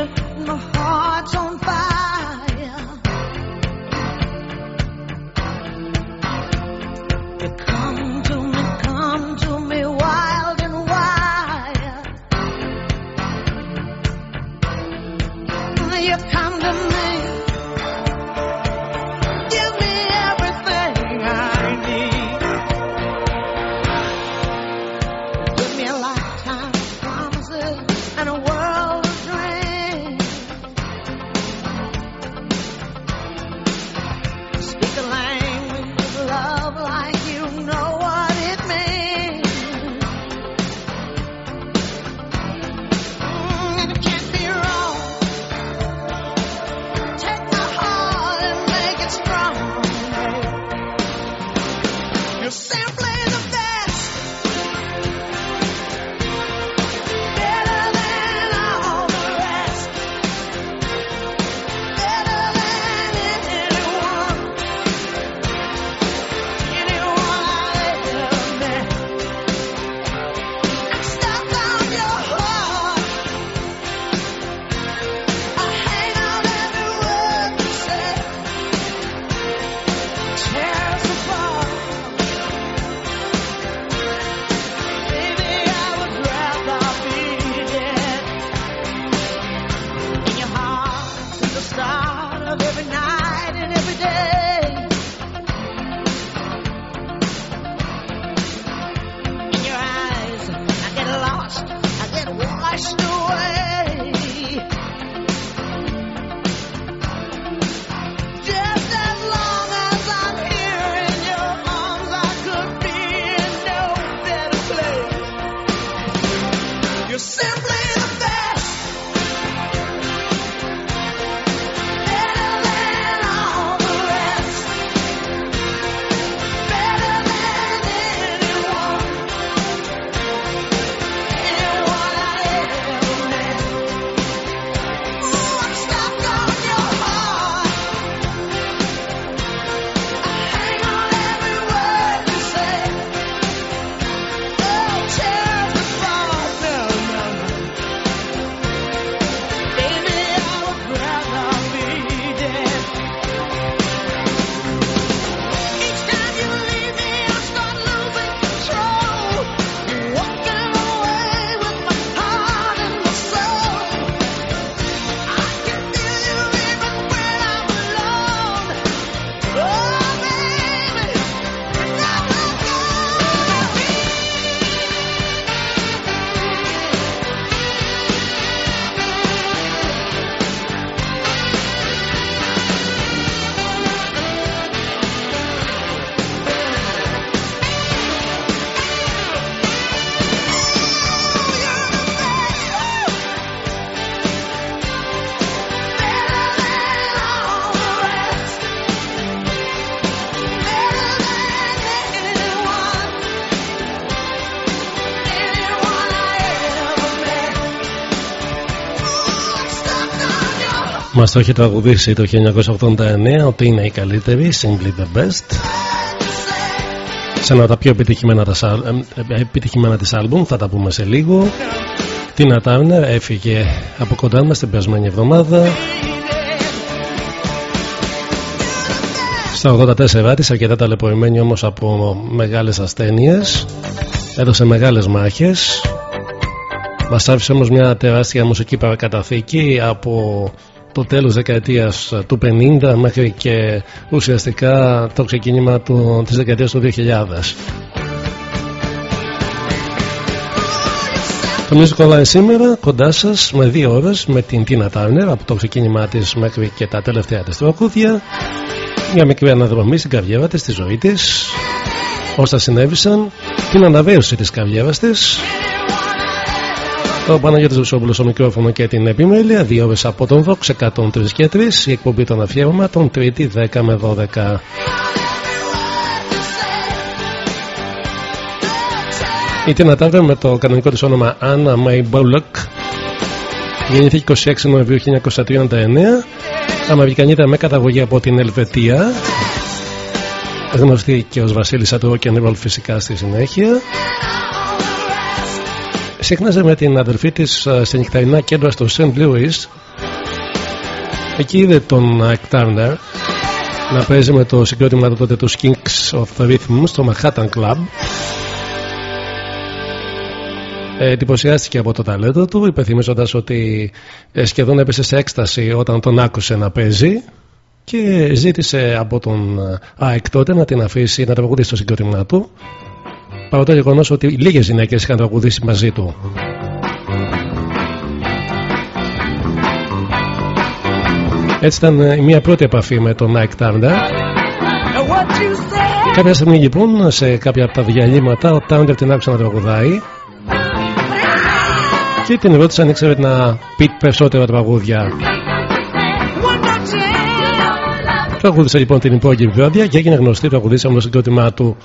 My heart. Μας το έχει τραγουδήσει το 1989 ότι είναι η καλύτερη, simply the best. Σε ένα από τα πιο επιτυχημένα, ε, ε, επιτυχημένα της άλμπουμ, θα τα πούμε σε λίγο. Τίνα Τάρνερ έφυγε από κοντά μας την περασμένη εβδομάδα. Στα 84 της, αρκετά ταλαιπωρημένη όμως από μεγάλες ασθένειες. Έδωσε μεγάλες μάχες. Μας άφησε όμως μια τεράστια μουσική παρακαταθήκη από το τέλος δεκαετίας του 50 μέχρι και ουσιαστικά το ξεκίνημα του, της δεκαετίας του 2000. Το Music Online σήμερα κοντά σας με δύο ώρες με την Tina Turner από το ξεκίνημά της μέχρι και τα τελευταία της τραγούδια. Μια μικρή αναδρομή στην καριέρα της, στη ζωή της, όσα συνέβησαν, την αναβίωση της καριέρας της ο Παναγιώτης Βουσόπουλος στο μικρόφωνο και την επιμέλεια. Δύο ώρες από τον Vox 103 και 3. Η εκπομπή των αφιέρωματων Τρίτη 10 με 12. Η Τίνα Τάρβερ με το κανονικό της όνομα Anna May Bullock γεννήθηκε 26 Νοεμβρίου 1939 Αμερικανίδα με καταγωγή από την Ελβετία γνωστή και ως βασίλισσα του Rock φυσικά στη συνέχεια Ξέχναζε με την αδελφή της σε νυχταρινά κέντρα στο St. Louis Εκεί είδε τον Ike Turner να παίζει με το συγκρότημα του τότε τους Kings of Rhythm στο Manhattan Club. Ε, εντυπωσιάστηκε από το ταλέντο του, υπενθυμίζοντας ότι ε, σχεδόν έπεσε σε έκσταση όταν τον άκουσε να παίζει και ζήτησε από τον ΑΕΚ τότε να την αφήσει να τραγουδήσει στο συγκρότημά του. Παρά το γεγονός ότι λίγες γυναίκες είχαν τραγουδήσει μαζί του. Έτσι ήταν ε, μια πρώτη επαφή με τον Nike Turner. Κάποια στιγμή λοιπόν σε κάποια από τα διαλύματα ο Turner την άκουσε να τραγουδάει και την ερώτησε αν ήξερε να πει περισσότερα τραγούδια. Τραγούδισε λοιπόν την υπόγειη βράδια και έγινε γνωστή τραγουδίσα με το συγκρότημά του.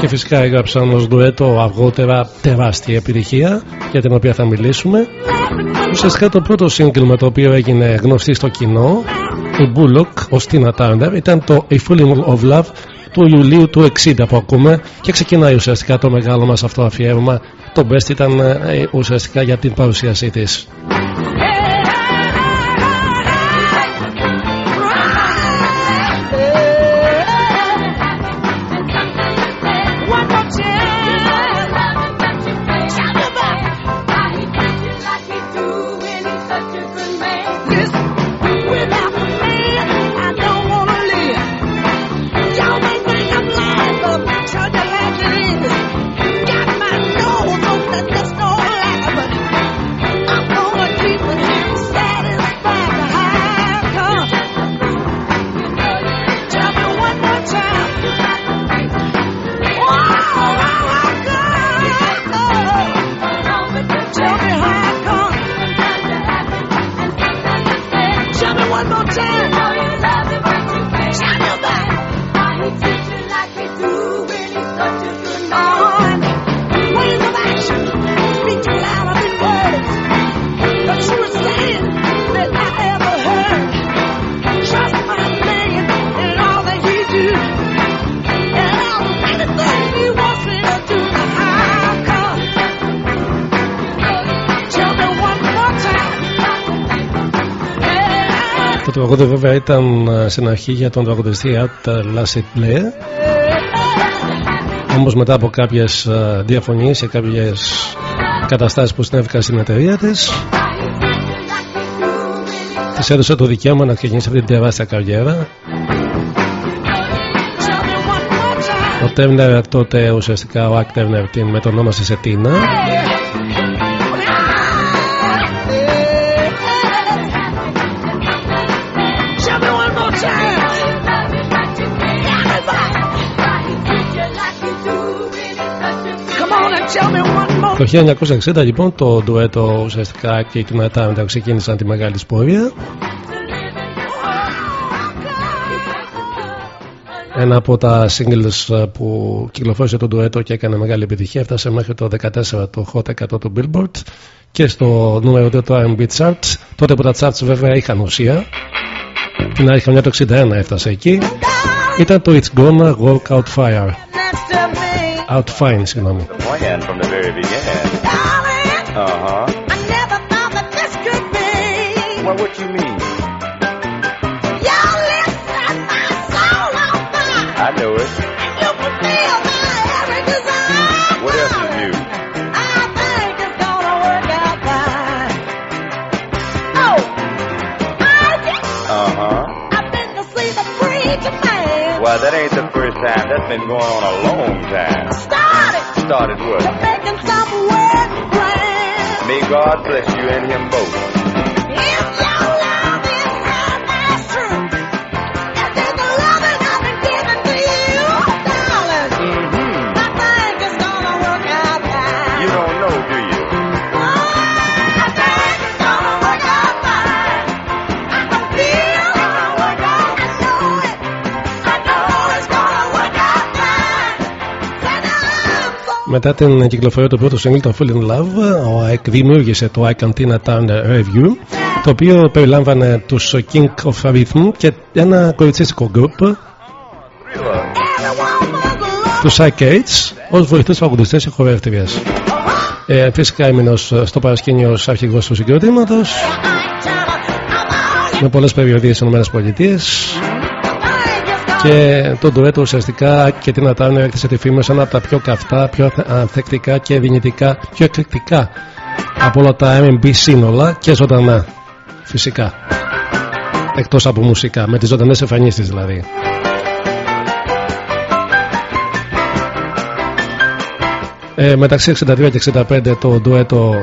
Και φυσικά έγραψαν ως ντουέτο αργότερα τεράστια επιτυχία για την οποία θα μιλήσουμε. Ουσιαστικά το πρώτο σύγκρι με το οποίο έγινε γνωστή στο κοινό, η Bullock, ο Stina Turner, ήταν το A Full of Love του Ιουλίου του 60 που ακούμε και ξεκινάει ουσιαστικά το μεγάλο μας αυτό αφιέρωμα. Το best ήταν ε, ουσιαστικά για την παρουσίασή της. Τραγούδι βέβαια ήταν ε, στην αρχή για τον τραγουδιστή Art Lassie Player όμως μετά από κάποιες ε, διαφωνίες και κάποιες καταστάσεις που συνέβηκαν στην εταιρεία της της έδωσε το δικαίωμα να ξεκινήσει αυτή την τεράστια καριέρα. Ο Τέρνερ τότε ουσιαστικά ο Ακ Τέρνερ την μετονόμασε σε Τίνα Το 1960 λοιπόν το ντουέτο ουσιαστικά και η Tina ξεκίνησαν τη μεγάλη σπορία. Ένα από τα singles που κυκλοφόρησε το ντουέτο και έκανε μεγάλη επιτυχία έφτασε μέχρι το 14 το Hot 100 του Billboard. Και στο νούμερο 2 το R&B Charts. Τότε που τα charts βέβαια είχαν ουσία. Την άρχη το 61 έφτασε εκεί. Ήταν το It's Gonna Work Out Fire Out Fine συγγνώμη Uh-huh. I never thought that this could be. Well, what you mean? Ain't the first time. That's been going on a long time. Started. Started what? To making some wedding plans. May God bless you and him both. Μετά την κυκλοφορία του πρώτου single το Full in Love, ο Ike δημιούργησε το I Cantina Town Review, το οποίο περιλάμβανε τους King of Rhythm και ένα κοριτσίστικο group, τους Arcades, ως βοηθούς τραγουδιστές και χορεύτριες. Ε, φυσικά έμεινε στο παρασκήνιο ως αρχηγός του συγκροτήματος με πολλές περιοδίες στις ΗΠΑ και το ντουέτο ουσιαστικά και την Ατάρνερ έκτισε τη φήμη σαν από τα πιο καυτά, πιο ανθεκτικά και δυνητικά, πιο εκρηκτικά από όλα τα R&B σύνολα και ζωντανά φυσικά. Εκτός από μουσικά με τις ζωντανές εμφανίσεις δηλαδή. Ε, μεταξύ 62 και 65 το ντουέτο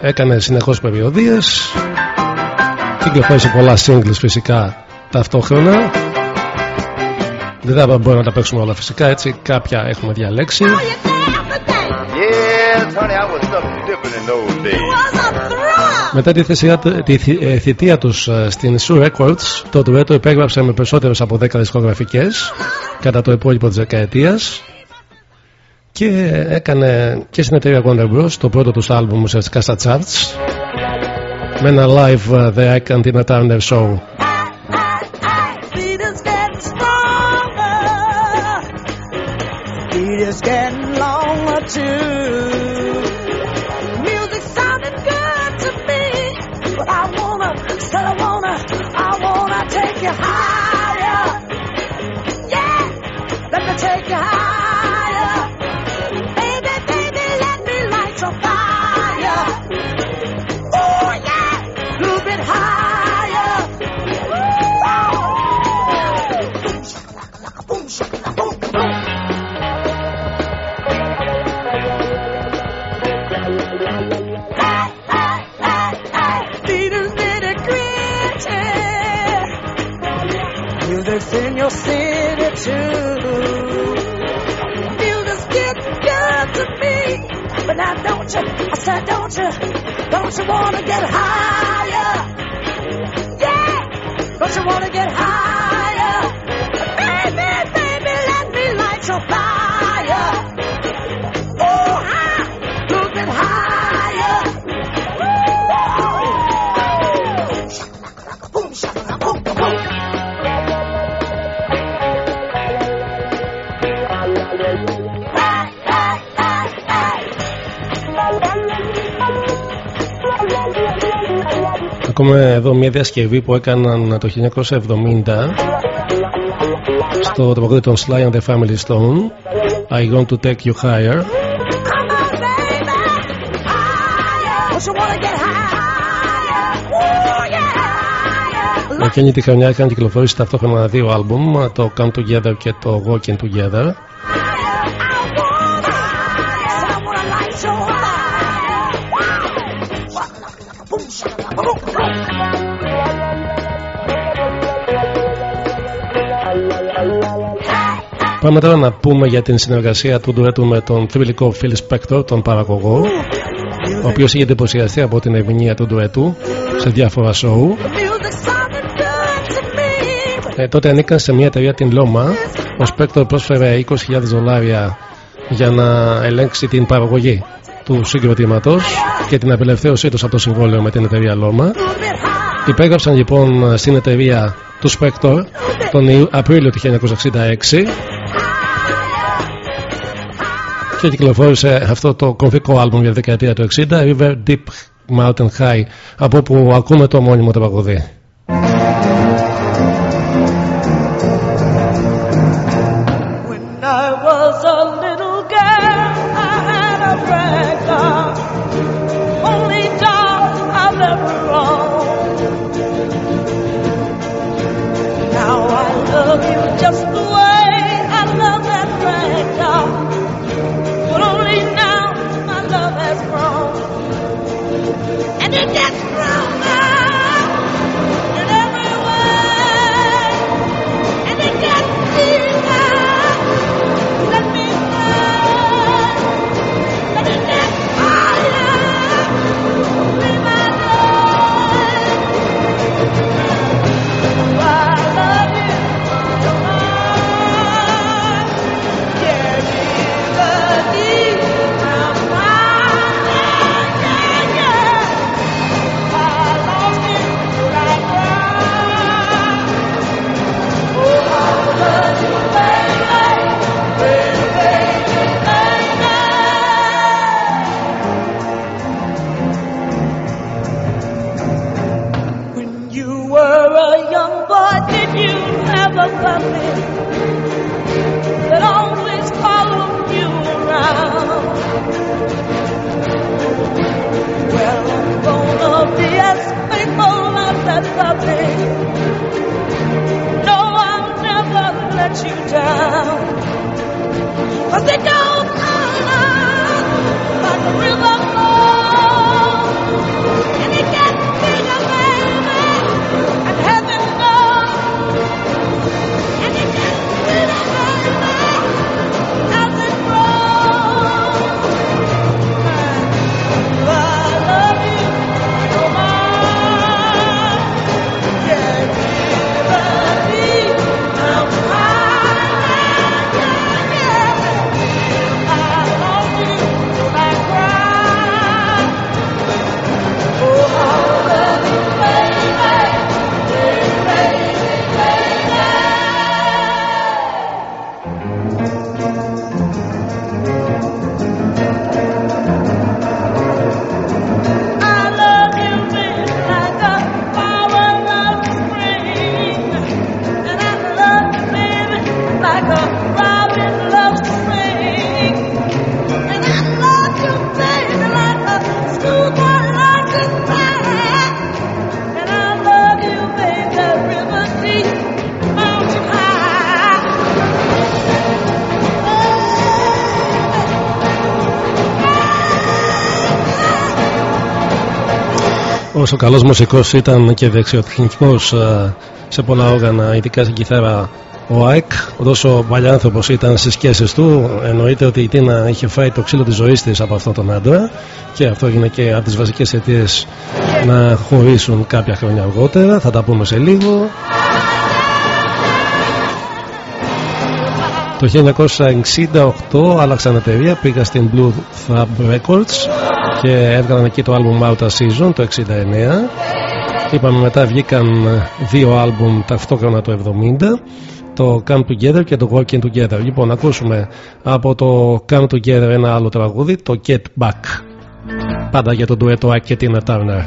έκανε συνεχώς περιοδίες. Κυκλοφόρησε πολλά singles φυσικά ταυτόχρονα δεν θα μπορούμε να τα παίξουμε όλα φυσικά έτσι κάποια έχουμε διαλέξει. Μετά τη, θεσία, τη ε, θητεία τους ε, στην Sue Records το ντουέτο υπέγραψε με περισσότερες από 10 δισκογραφικές κατά το υπόλοιπο της δεκαετίας. Και έκανε και στην εταιρεία Wonder Bros. το πρώτο τους άλμπουμ ουσιαστικά στα charts με ένα live uh, The Icon Tina Turner Show to don't you? Don't you wanna get higher? Yeah! Don't you wanna get higher? Ακούμε εδώ μια διασκευή που έκαναν το 1970 στο τραγούδι των Sly and the Family Stone. I want to take you higher. Εκείνη τη χρονιά είχαν κυκλοφορήσει ταυτόχρονα δύο άλμπουμ το Come Together και το Walking Together Πάμε τώρα να πούμε για την συνεργασία του ντουέτου με τον θρηλυκό Phil Spector, τον παραγωγό, ο οποίος είχε εντυπωσιαστεί από την ερμηνεία του ντουέτου σε διάφορα σοου. Ε, τότε ανήκαν σε μια εταιρεία την Loma. Ο Spector πρόσφερε 20.000 δολάρια για να ελέγξει την παραγωγή του συγκροτήματος και την απελευθέρωσή τους από το συμβόλαιο με την εταιρεία Loma. Υπέγραψαν λοιπόν στην εταιρεία του Spector τον Απρίλιο του 1966 και κυκλοφόρησε αυτό το κομβικό άλμπουμ για τη δεκαετία του 60 River Deep Mountain High από όπου ακούμε το μόνιμο το όσο καλός μουσικός ήταν και δεξιοτεχνικός ε, σε πολλά όργανα, ειδικά στην κιθάρα ο Άικ, τόσο παλιάνθρωπος ήταν στις σχέσει του, εννοείται ότι η Τίνα είχε φάει το ξύλο της ζωής της από αυτόν τον άντρα και αυτό είναι και από τις βασικές αιτίες να χωρίσουν κάποια χρόνια αργότερα. Θα τα πούμε σε λίγο. Το 1968 άλλαξαν εταιρεία, πήγα στην Blue Thumb Records και έβγαλαν εκεί το album Outer Season το 69 είπαμε μετά βγήκαν δύο άλμπουμ ταυτόχρονα το 70 το Come Together και το Walking Together. Λοιπόν ακούσουμε από το Come Together ένα άλλο τραγούδι το Get Back. Πάντα για τον ντουέτο Ike και Tina Turner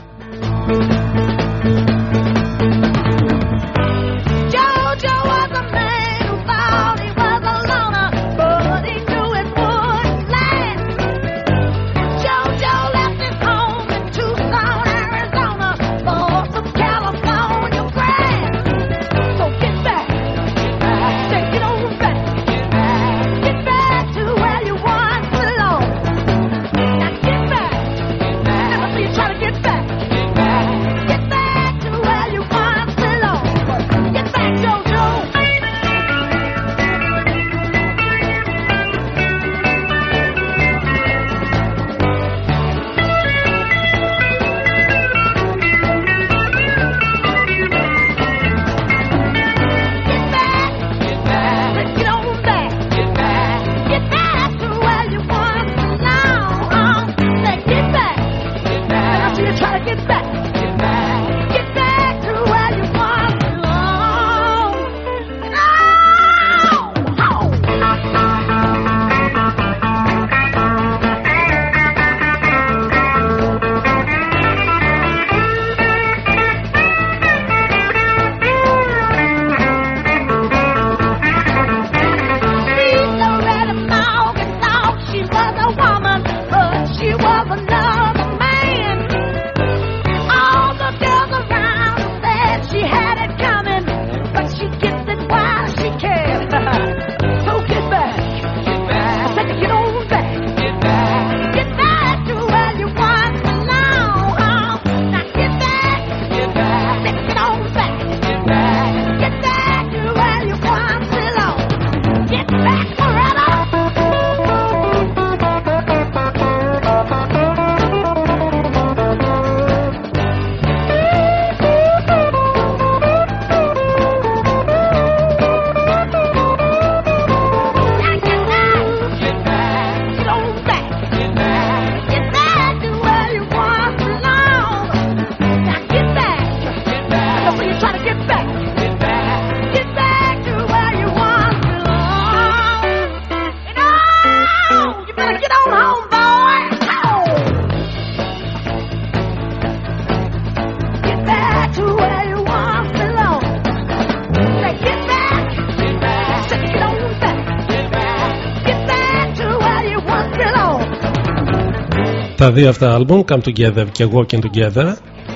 τα δύο αυτά άλμπουμ Come Together και Walking Together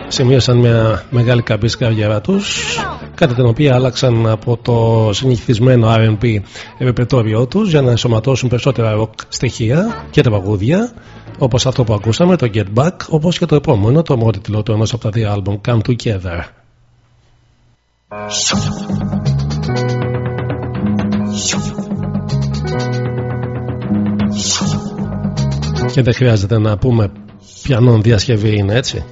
σημείωσαν μια μεγάλη καμπής στην καριέρα τους, κατά την οποία άλλαξαν από το συνηθισμένο RB επιπετώριό τους για να ενσωματώσουν περισσότερα ροκ στοιχεία και τραγούδια, όπως αυτό που ακούσαμε, το Get Back, όπως και το επόμενο, το μόνο τίτλο του ενός από τα δύο album, Come Together. Και δεν χρειάζεται να πούμε ποιανόν διασκευή είναι έτσι.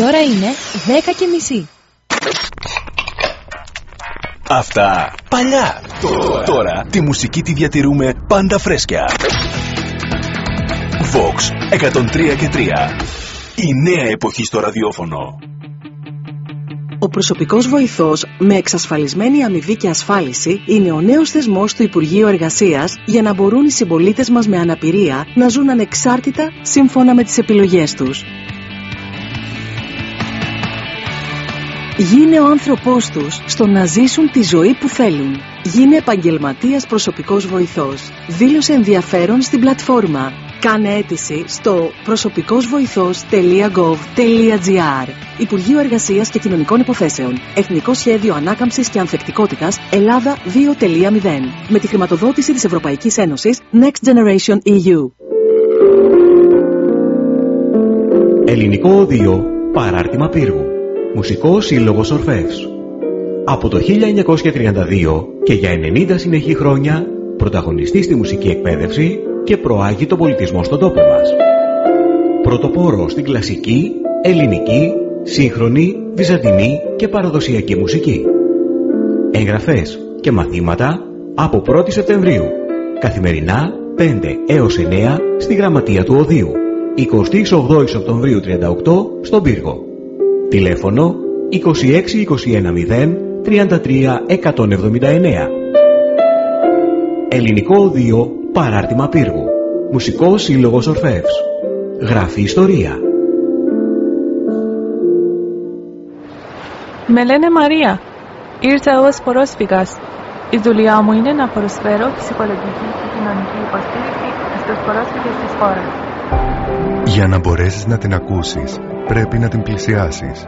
Ώρα είναι 10 και μισή. Αυτά παλιά. Τώρα. Τώρα τη μουσική τη διατηρούμε πάντα φρέσκια. Vox 103 και 3. Η νέα εποχή στο ραδιόφωνο. Ο προσωπικός βοηθός με εξασφαλισμένη αμοιβή και ασφάλιση είναι ο νέος θεσμός του Υπουργείου Εργασίας για να μπορούν οι συμπολίτες μας με αναπηρία να ζουν ανεξάρτητα σύμφωνα με τις επιλογές τους. Γίνε ο άνθρωπός τους στο να ζήσουν τη ζωή που θέλουν. Γίνε επαγγελματίας προσωπικός βοηθός. Δήλωσε ενδιαφέρον στην πλατφόρμα. Κάνε αίτηση στο προσωπικόςβοηθός.gov.gr Υπουργείο Εργασίας και Κοινωνικών Υποθέσεων. Εθνικό Σχέδιο Ανάκαμψης και Ανθεκτικότητας Ελλάδα 2.0. Με τη χρηματοδότηση της Ευρωπαϊκής Ένωσης Next Generation EU. Ελληνικό Οδείο Παράρτημα Πύργου Μουσικός Σύλλογος Ορφεύς. Από το 1932 και για 90 συνεχή χρόνια πρωταγωνιστή στη μουσική εκπαίδευση και προάγει τον πολιτισμό στον τόπο μας. Πρωτοπόρο στην κλασική, ελληνική, σύγχρονη, βυζαντινή και παραδοσιακή μουσική. Εγγραφές και μαθήματα από 1η Σεπτεμβρίου. Καθημερινά 5 έως 9 στη Γραμματεία του Οδείου. 28 Οκτωβρίου 38 στον Πύργο. Τηλέφωνο 26210 33 179. Ελληνικό Οδείο Παράρτημα Πύργου. Μουσικό Σύλλογος Ορφεύς. Γράφει ιστορία. Με λένε Μαρία. Ήρθα ως πρόσφυγας. Η δουλειά μου είναι να προσφέρω ψυχολογική και κοινωνική υποστήριξη στους πρόσφυγες της χώρας. Για να μπορέσεις να την ακούσεις, πρέπει να την πλησιάσεις.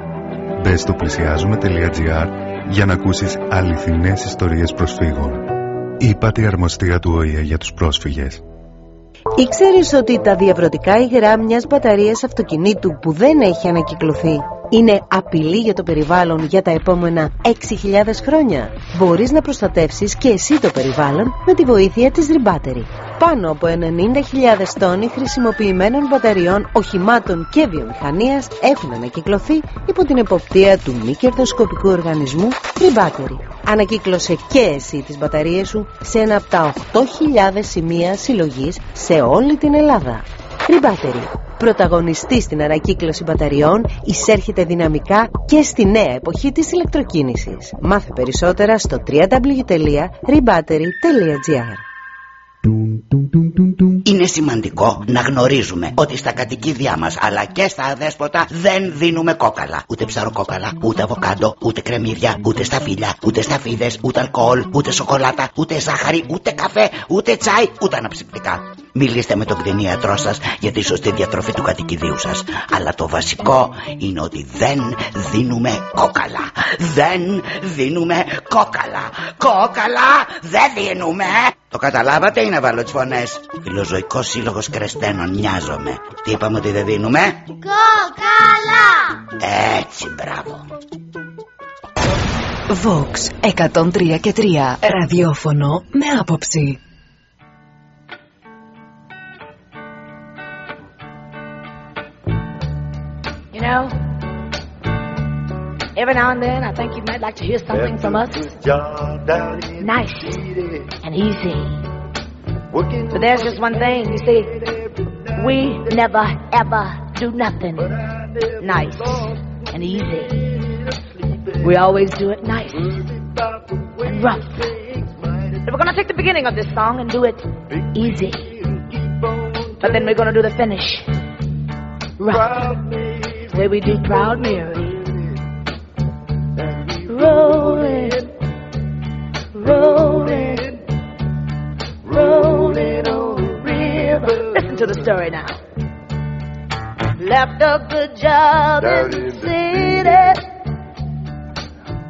Μπες στο πλησιάζουμε.gr για να ακούσεις αληθινές ιστορίες προσφύγων. Είπατε η αρμοστία του ΟΗΕ για τους πρόσφυγες. Ήξερες ότι τα διαβρωτικά υγρά μιας μπαταρίας αυτοκινήτου που δεν έχει ανακυκλωθεί είναι απειλή για το περιβάλλον για τα επόμενα 6.000 χρόνια; Μπορείς να προστατεύσεις και εσύ το περιβάλλον με τη βοήθεια της Rebattery. Πάνω από 90.000 τόνοι χρησιμοποιημένων μπαταριών, οχημάτων και βιομηχανίας έχουν ανακυκλωθεί υπό την εποπτεία του μη κερδοσκοπικού οργανισμού Rebattery. Ανακύκλωσε και εσύ τις μπαταρίες σου σε ένα από τα 8.000 σημεία συλλογής σε όλη την Ελλάδα. Rebattery πρωταγωνιστής στην ανακύκλωση μπαταριών, εισέρχεται δυναμικά και στη νέα εποχή της ηλεκτροκίνησης. Μάθε περισσότερα στο www.rebattery.gr είναι σημαντικό να γνωρίζουμε ότι στα κατοικίδια μας αλλά και στα αδέσποτα δεν δίνουμε κόκαλα. Ούτε ψαροκόκαλα, ούτε αβοκάντο, ούτε κρεμμύδια, ούτε σταφύλια, ούτε σταφίδες, ούτε αλκοόλ, ούτε σοκολάτα, ούτε ζάχαρη, ούτε καφέ, ούτε τσάι, ούτε αναψυκτικά. Μιλήστε με τον κτηνίατρό σας για τη σωστή διατροφή του κατοικιδίου σας. Αλλά το βασικό είναι ότι δεν δίνουμε κόκαλα. Δεν δίνουμε κόκαλα. Κόκαλα δεν δίνουμε. Το καταλάβατε ή να βάλω τις φωνές. Φιλοζωικός σύλλογος κρεστένων νοιάζομαι. Τι είπαμε ότι δεν δίνουμε; Κόκαλα. Έτσι μπράβο. Vox 103 και 3 ραδιόφωνο με άποψη. Know, every now and then I think you might like to hear something from us. Nice and easy. But there's just one thing, you see, we never ever do nothing nice and easy. We always do it nice and rough. We're gonna take the beginning of this song and do it easy. But then we're gonna do the finish rough way we do Proud Mary. Rolling, rolling, rolling on the river. Listen to the story now. Left a good job in the city,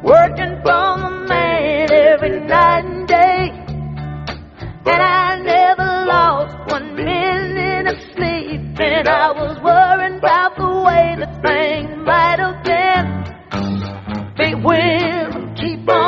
working for the man every night and day. And I never lost one minute of sleep, and I was worrying about way that things might have been. Big wheels keep on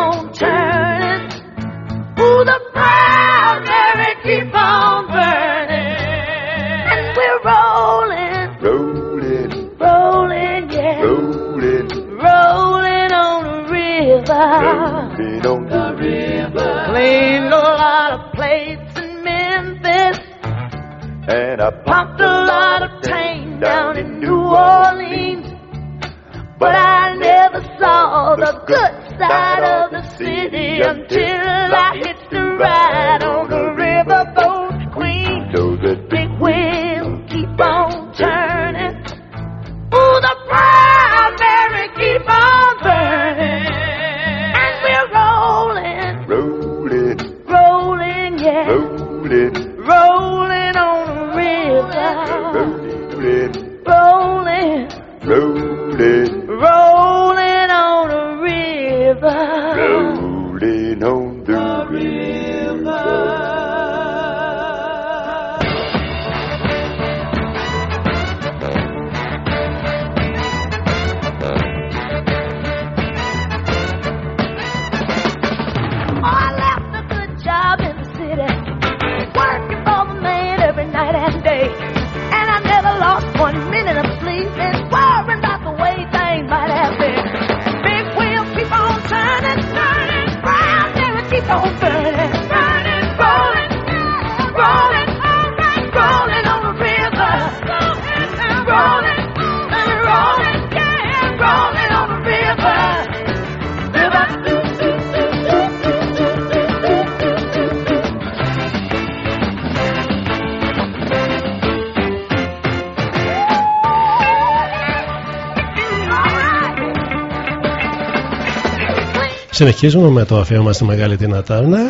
Συνεχίζουμε με το αφιέρωμα στη μεγάλη Τίνα Τάρνερ.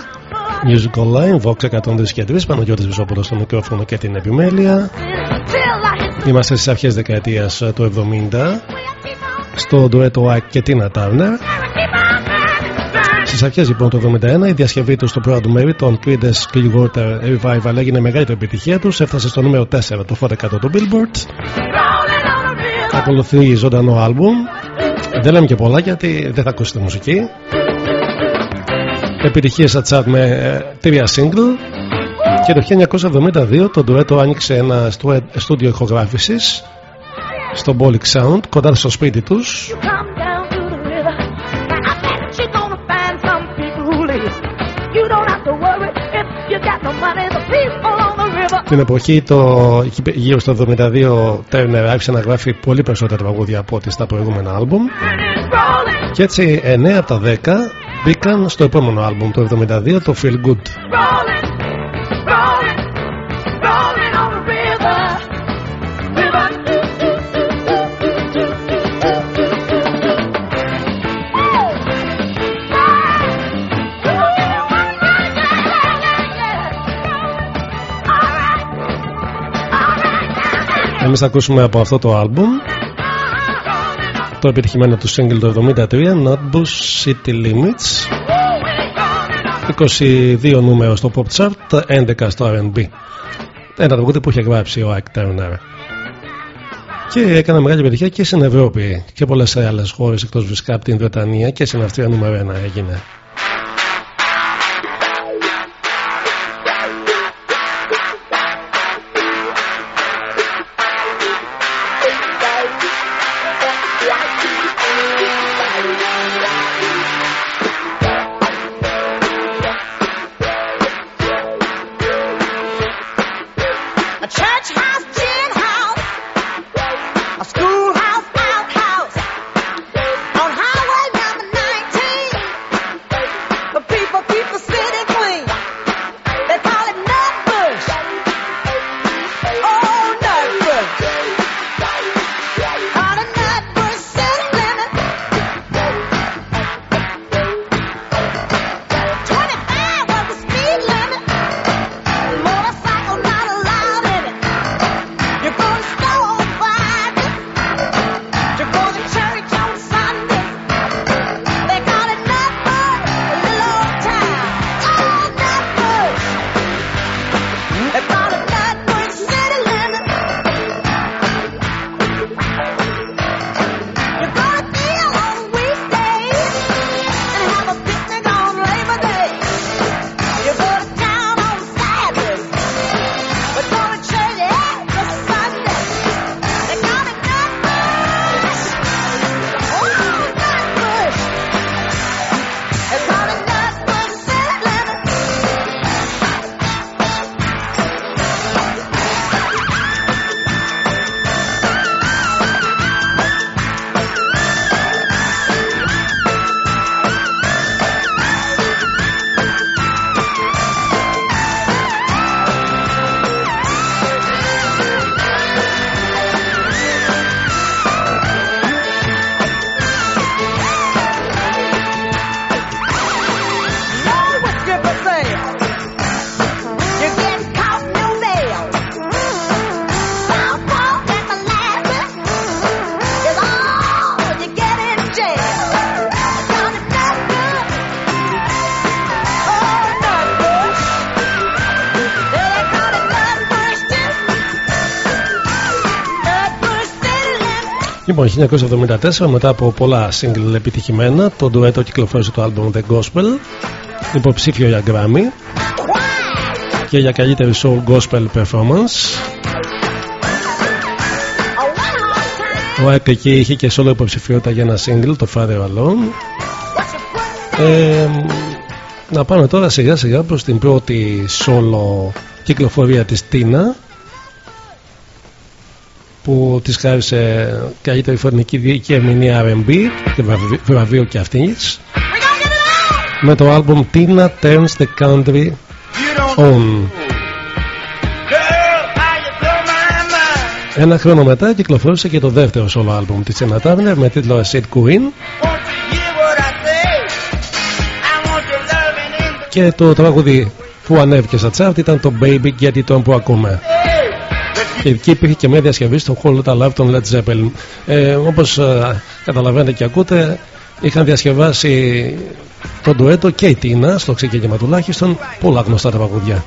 Music Online, Vox 103 και 3, Παναγιώτης Βυσόπουλος στο μικρόφωνο και την επιμέλεια. Είμαστε στις αρχές δεκαετίας του 70 στο ντουέτο Ike και Τίνα Τάρνερ. Στις αρχές λοιπόν του 71 η διασκευή του στο Proud Mary των Creedence Clearwater Revival έγινε μεγάλη επιτυχία τους, έφτασε στο νούμερο 4 το 4% του Billboard. Ακολουθεί ζωντανό άλμπουμ δεν λέμε και πολλά γιατί δεν θα ακούσετε μουσική. Επιτυχίες στα chat με ε, τρία single. Και το 1972 το ντουέτο άνοιξε ένα στούντιο ηχογράφησης στο Bolic Sound κοντά στο σπίτι τους. Την εποχή το, γύρω στο 72 Turner άρχισε να γράφει πολύ περισσότερα τραγούδια από ό,τι στα προηγούμενα άλμπουμ. Και έτσι 9 από τα 10 μπήκαν στο επόμενο άλμπουμ το 72 το Feel Good. Εμείς θα ακούσουμε από αυτό το άλμπουμ το επιτυχημένο του single το 73 Notbush City Limits. 22 νούμερο στο pop chart 11 στο R&B ένα τραγούδι που είχε γράψει ο Ike Turner. Και έκανε μεγάλη επιτυχία και στην Ευρώπη. Και πολλές άλλες χώρες εκτός φυσικά από την Βρετανία και στην Αυστρία νούμερο 1 έγινε 1974 μετά από πολλά single επιτυχημένα το ντουέτο κυκλοφόρησε το album The Gospel υποψήφιο για Grammy και για καλύτερη soul gospel performance. Ο Ike εκεί είχε και solo υποψηφιότητα για ένα single το Father Alone. Ε, να πάμε τώρα σιγά σιγά προς την πρώτη solo κυκλοφορία της Tina που της χάρισε καλύτερη φωνική και ερμηνεία R&B και βραβείο και αυτής με το άλμπουμ Tina Turns the Country On. Ένα χρόνο μετά κυκλοφόρησε και το δεύτερο solo άλμπουμ της Tina Turner με τίτλο A Seed Queen. Και το τραγούδι που ανέβηκε στα τσάρτ ήταν το Baby γιατί τον που ακούμε. και εκεί υπήρχε και μια διασκευή στο Hold the Love των Led Zeppelin. Ε, όπως ε, καταλαβαίνετε και ακούτε είχαν διασκευάσει το ντουέτο και η Τίνα στο ξεκίνημα τουλάχιστον πολλά γνωστά τα παγουδιά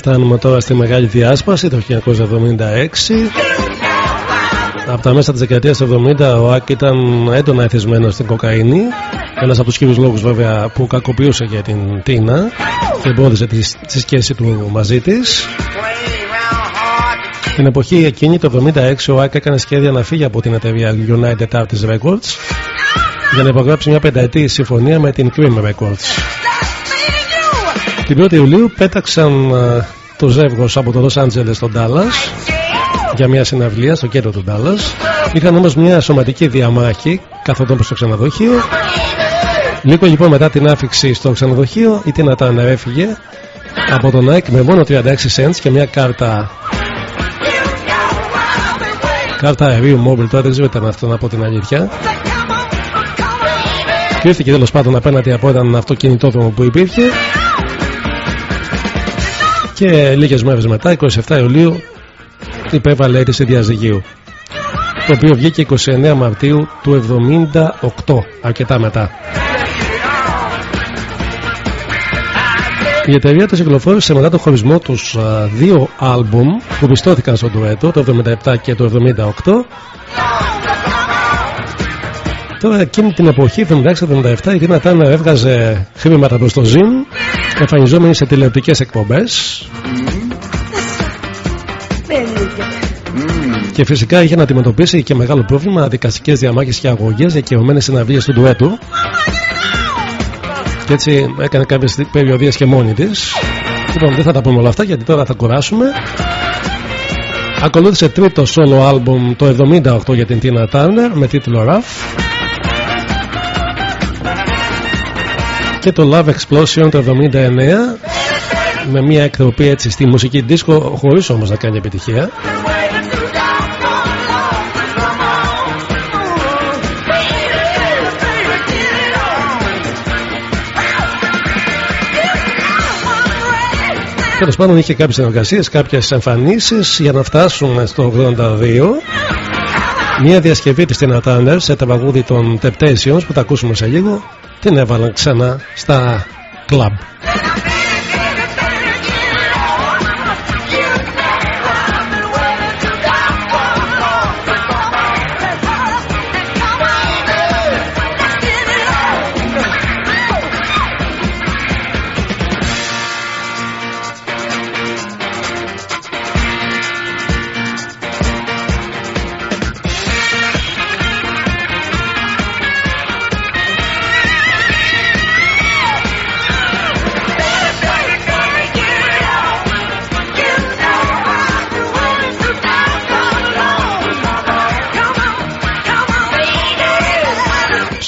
φτάνουμε τώρα στη μεγάλη διάσπαση το 1976. Από τα μέσα της δεκαετίας του 70 ο Ike ήταν έντονα εθισμένος στην κοκαΐνη. Ένας από τους κύριους λόγους βέβαια που κακοποιούσε για την Τίνα και εμπόδιζε τη, τη σχέση του μαζί της. Την εποχή εκείνη, το 1976, ο Ike έκανε σχέδια να φύγει από την εταιρεία United Artists Records για να υπογράψει μια πενταετή συμφωνία με την Cream Records. Την 1η Ιουλίου πέταξαν uh, το ζεύγος από το Los Angeles στο Dallas για μια συναυλία στο κέντρο του Dallas. Είχαν όμως μια σωματική διαμάχη καθόταν προς το ξενοδοχείο. Λίγο λοιπόν μετά την άφηξη στο ξενοδοχείο, η Τίνα Turner έφυγε από τον Nike με μόνο 36 cents και μια κάρτα. Κάρτα αερίου mobile, τώρα δεν ξέρω ήταν αυτό να πω την αλήθεια. Κρύφτηκε τέλος πάντων απέναντι από έναν αυτοκινητόδρομο που υπήρχε και λίγες μέρες μετά 27 Ιουλίου υπέβαλε αίτηση διαζυγίου το οποίο βγήκε 29 Μαρτίου του 78 αρκετά μετά. Η εταιρεία του κυκλοφόρησε μετά το χωρισμό τους δύο άλμπουμ που πιστώθηκαν στο ντουέτο το 77 και το 78 Τώρα εκείνη την εποχή, 76-77, η Τίνα Τάνερ έβγαζε χρήματα προς το ζήν, εμφανιζόμενη σε τηλεοπτικές εκπομπές. Και φυσικά είχε να αντιμετωπίσει και μεγάλο πρόβλημα δικαστικές διαμάχες και αγωγές δικαιωμένες συναυλίες του ντουέτου. Και έτσι έκανε κάποιες περιοδίες και μόνη της. Λοιπόν, δεν θα τα πούμε όλα αυτά γιατί τώρα θα κουράσουμε. Ακολούθησε τρίτο solo album το 78 για την Tina Turner με τίτλο Rough. Και το Love Explosion το 79 με μια εκτροπή έτσι στη μουσική δίσκο χωρίς όμως να κάνει επιτυχία Τέλος πάντων είχε κάποιες συνεργασίες, κάποιες εμφανίσεις για να φτάσουν στο 82. Μια διασκευή της Tina Turner σε τραγούδι των Temptations που θα ακούσουμε σε λίγο την έβαλαν ξανά στα κλαμπ.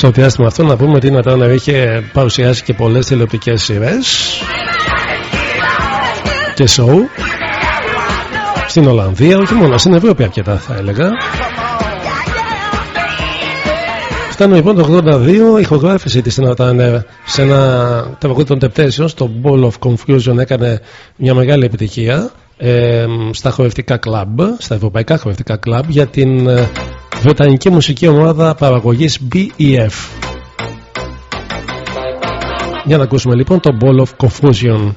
Στο διάστημα αυτό να πούμε ότι η Νατάνα είχε παρουσιάσει και πολλές τηλεοπτικές σειρές και σοου στην Ολλανδία, όχι μόνο στην Ευρώπη αρκετά θα έλεγα. Φτάνουμε λοιπόν το 82, η ηχογράφηση της Tina Turner σε ένα τραγούδι των Temptations, το Ball of Confusion έκανε μια μεγάλη επιτυχία ε, στα χορευτικά κλαμπ, στα ευρωπαϊκά χορευτικά κλαμπ για την ε, βρετανική μουσική ομάδα παραγωγής BEF. Για να ακούσουμε λοιπόν το Ball of Confusion.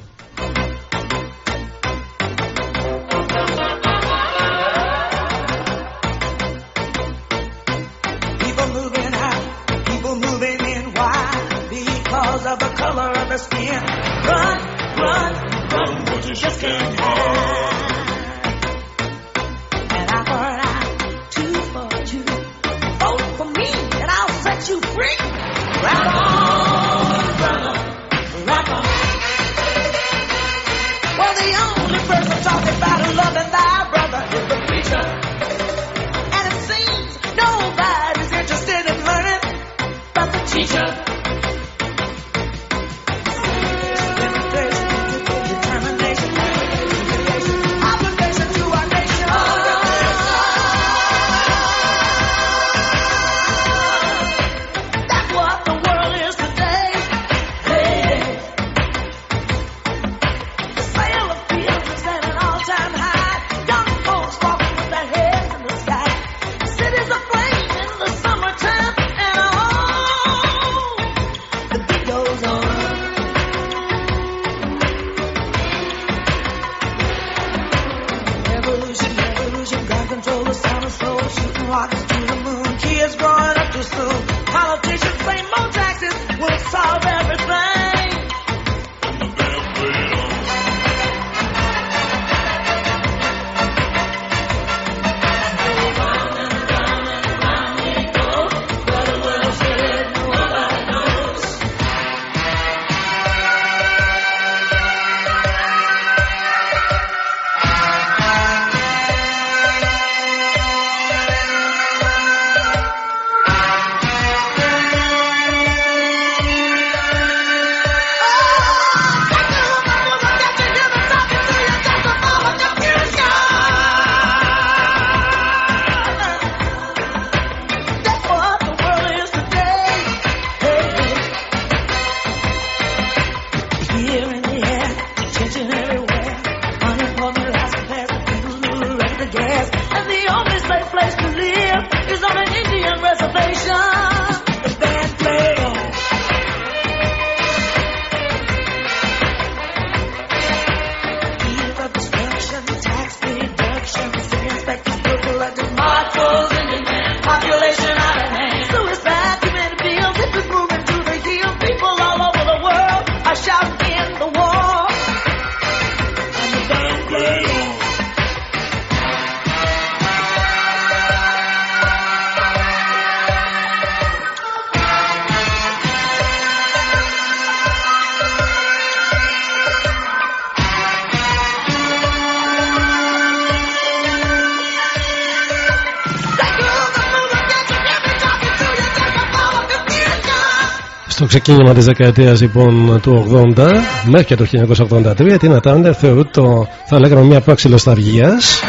Ξεκίνημα της δεκαετίας λοιπόν του 80 μέχρι και το 1983 την Ατάντερ θεωρούνται το, θα λέγαμε μια πράξη λοσταργίας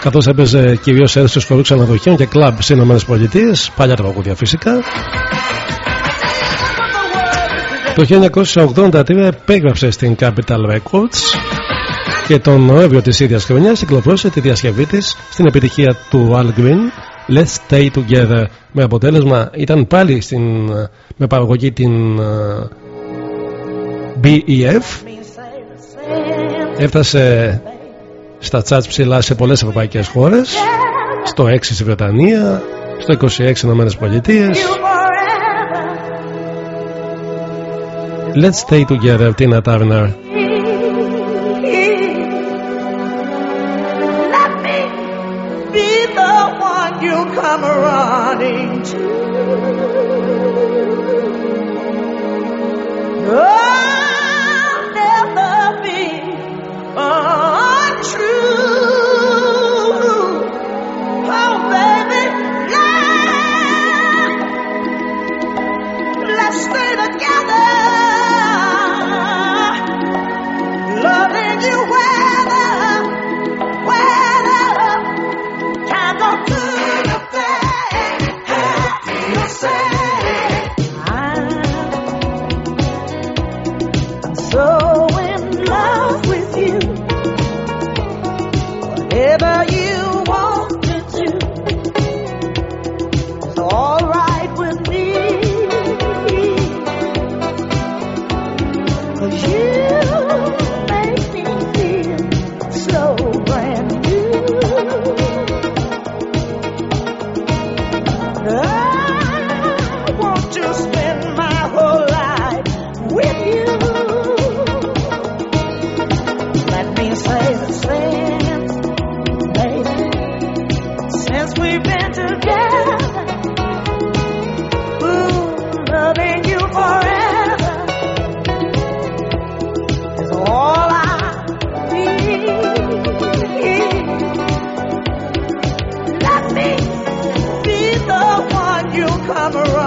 καθώς έπαιζε κυρίως στους φορούς αναδοχείων και κλαμπ στις Ηνωμένες Πολιτείες παλιά τραγούδια φυσικά. Το 1983 επέγραψε στην Capital Records και τον Νοέμβριο της ίδιας χρονιάς κυκλοφόρησε τη διασκευή της στην επιτυχία του Al Green Let's Stay Together με αποτέλεσμα ήταν πάλι στην, με παραγωγή την uh, BEF έφτασε στα τσάτς ψηλά σε πολλές ευρωπαϊκές χώρες στο 6 στη Βρετανία στο 26 Ηνωμένες Πολιτείες. Let's Stay Together Tina Turner come running to. I'll never be untrue. about you. I'm a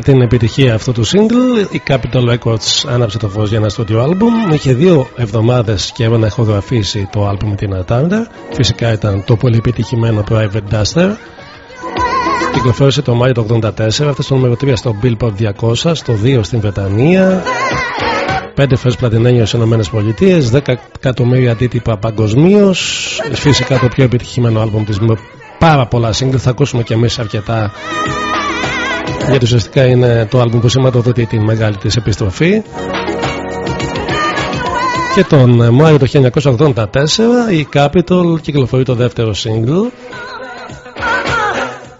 Μετά την επιτυχία αυτού του single, η Capitol Records άναψε το φως για ένα studio album. Είχε δύο εβδομάδες και να ηχογραφήσει το album την Ατάντα. Φυσικά ήταν το πολύ επιτυχημένο Private Duster. Κυκλοφόρησε το Μάιο του 1984, αυτό στο νούμερο 3 στο Billboard 200, στο 2 στην Βρετανία. 5 φορές πλατινένιο στις ΗΠΑ, 10 εκατομμύρια αντίτυπα παγκοσμίως. Φυσικά το πιο επιτυχημένο album της με πάρα πολλά single. Θα ακούσουμε και εμείς αρκετά γιατί ουσιαστικά είναι το άλμπουμ που σηματοδοτεί τη μεγάλη της επιστροφή. Και τον Μάιο του 1984 η Capitol κυκλοφορεί το δεύτερο single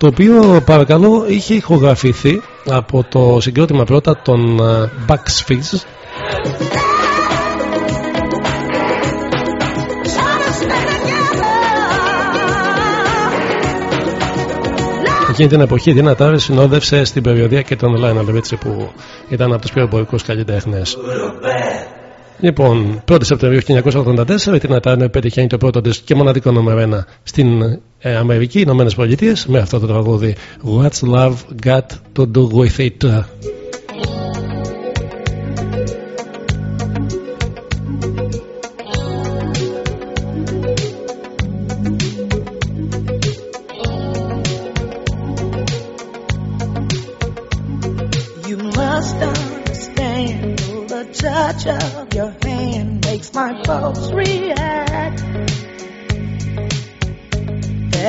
το οποίο παρακαλώ είχε ηχογραφηθεί από το συγκρότημα πρώτα των ε, Bucks Fizz Εκείνη την εποχή η Δίνα Τάρη συνόδευσε στην περιοδία και τον Λάινα Λεβίτση που ήταν από τους πιο εμπορικούς καλλιτέχνες. Λοιπόν, 1η Σεπτεμβρίου 1984 η Τίνα Τάρνερ πετυχαίνει το πρώτο τη και μοναδικό νούμερο 1 στην ε, Αμερική, Ηνωμένες Πολιτείες, με αυτό το τραγούδι What's Love Got to Do With It;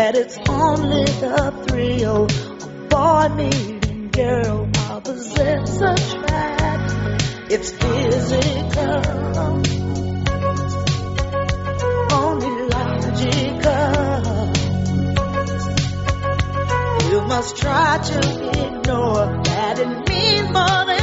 That it's only the thrill of boy meeting girl opposites attract. It's physical. You must try to ignore that it means more than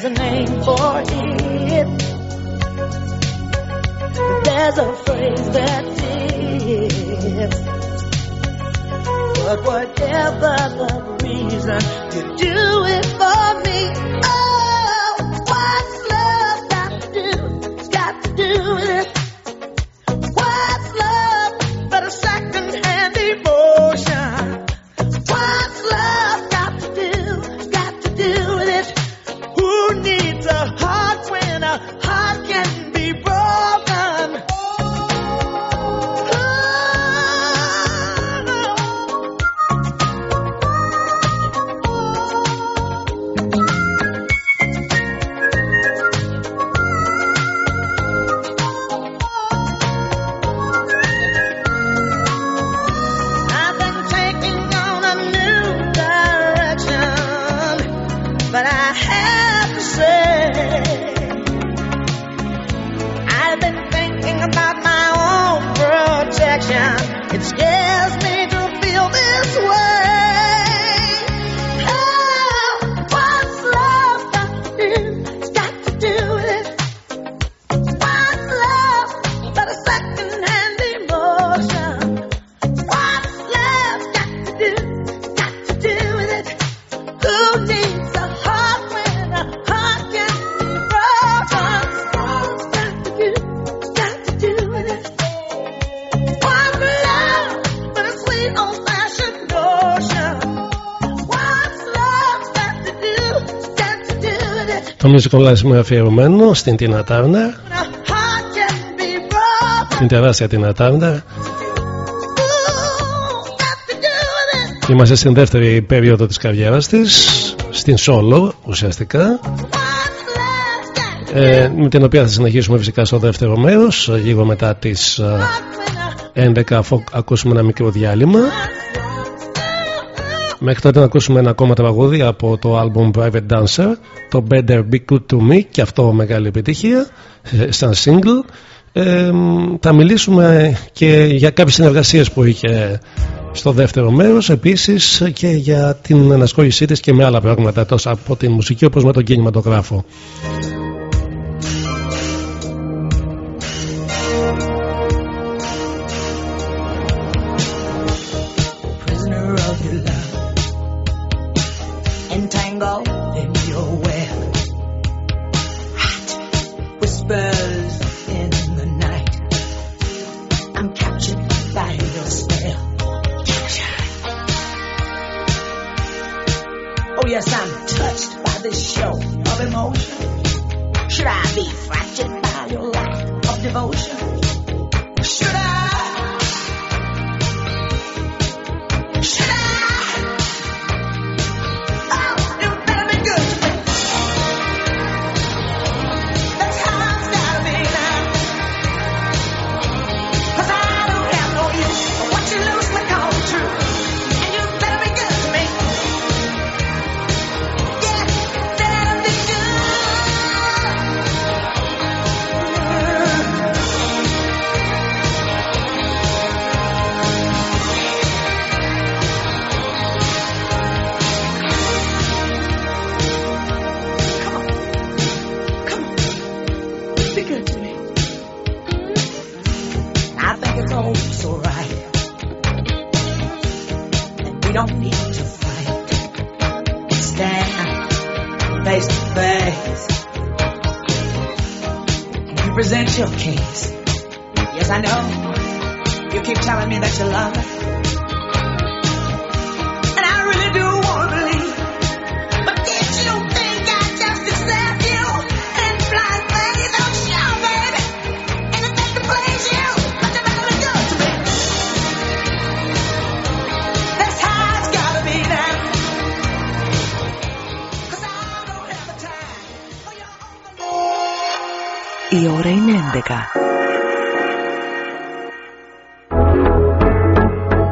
There's a name it. Το musical live μου αφιερωμένο στην Τίνα Τάρνερ A heart can be broken. στην τεράστια την Ατάντα. Είμαστε στην δεύτερη περίοδο της καριέρας της, στην solo ουσιαστικά. Ε, με την οποία θα συνεχίσουμε φυσικά στο δεύτερο μέρος, λίγο μετά τις 11 αφού ακούσουμε ένα μικρό διάλειμμα. Μέχρι τότε να ακούσουμε ένα ακόμα τραγούδι από το album Private Dancer το Better Be Good To Me και αυτό μεγάλη επιτυχία ε, σαν single. Ε, θα μιλήσουμε και για κάποιες συνεργασίες που είχε στο δεύτερο μέρος επίσης και για την ανασχόλησή της και με άλλα πράγματα τόσο από την μουσική όπως με τον κινηματογράφο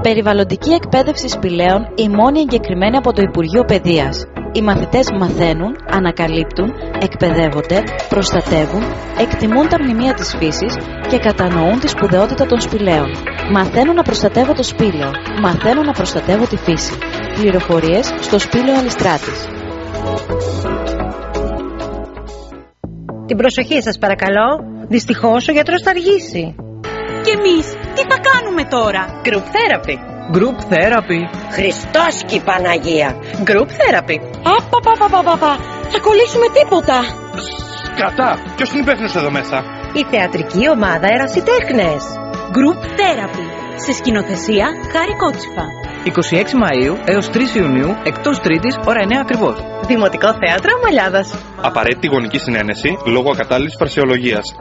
Περιβαλλοντική εκπαίδευση σπηλαίων η μόνη εγκεκριμένη από το Υπουργείο Παιδείας. Οι μαθητές μαθαίνουν, ανακαλύπτουν, εκπαιδεύονται, προστατεύουν, εκτιμούν τα μνημεία της φύσης και κατανοούν τη σπουδαιότητα των σπηλαίων. Μαθαίνουν να προστατεύω το σπήλαιο. Μαθαίνουν να προστατεύω τη φύση. Πληροφορίες στο σπήλαιο Αλιστράτης. Την προσοχή σας παρακαλώ. Δυστυχώς ο γιατρός θα αργήσει. Και εμείς τι θα κάνουμε τώρα; Group therapy. Group therapy. Χριστός και η Παναγία. Group therapy. Απαπαπαπαπαπα. Θα κολλήσουμε τίποτα. Κατά. Ποιος είναι υπεύθυνος εδώ μέσα; Η θεατρική ομάδα Ερασιτέχνες. Group therapy. Σε σκηνοθεσία Χάρη Κότσιφα. 26 Μαΐου έως 3 Ιουνίου, εκτός Τρίτης, ώρα 9 ακριβώς. Δημοτικό Θέατρο Μαλιάδας. Απαραίτητη γονική συνένεση λόγω ακατάλληλης φρασιολογίας.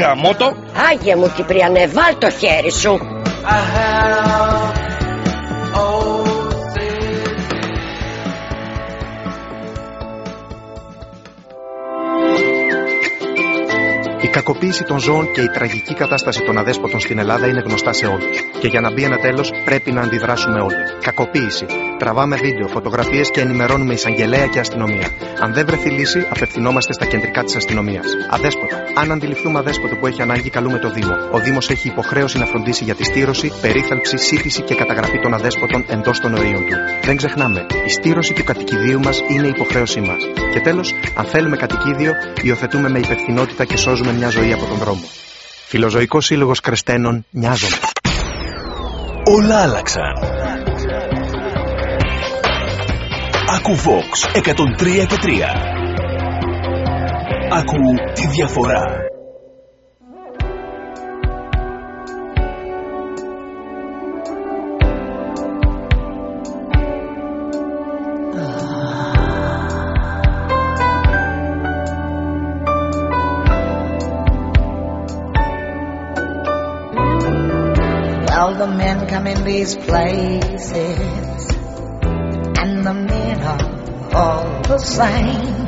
Γαμώτο! Άγιε μου Κυπριανέ, βάλ το χέρι σου. Η κακοποίηση των ζώων και η τραγική κατάσταση των αδέσποτων στην Ελλάδα είναι γνωστά σε όλους. Και για να μπει ένα τέλος, πρέπει να αντιδράσουμε όλοι. Κακοποίηση. Τραβάμε βίντεο, φωτογραφίες και ενημερώνουμε εισαγγελέα και αστυνομία. Αν δεν βρεθεί λύση, απευθυνόμαστε στα κεντρικά της αστυνομίας. Αδέσποτα. Αν αντιληφθούμε αδέσποτο που έχει ανάγκη, καλούμε το Δήμο. Ο Δήμος έχει υποχρέωση να φροντίσει για τη στήρωση, περίθαλψη, σύντηση και καταγραφή των αδέσποτων εντός των ορίων του. Δεν ξεχνάμε, η στήρωση του κατοικιδίου μας είναι υποχρέωσή μας. Και τέλος, αν θέλουμε κατοικίδιο, υιοθετούμε με υπευθυνότητα και σώζουμε μια ζωή από τον δρόμο. Φιλοζωικός Σύλλογος Κρεστένων, νοιάζομαι. Όλα άλλαξαν. Ακού Vox 103 και 3. Ακού τη διαφορά. Well, the men come in these places, same.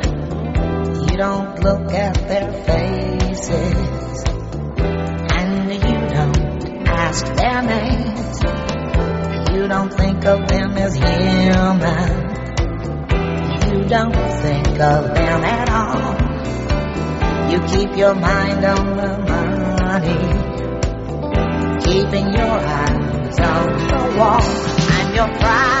You don't look at their faces, and you don't ask their names. You don't think of them as human. You don't think of them at all. You keep your mind on the money, keeping your eyes on the wall. I'm your private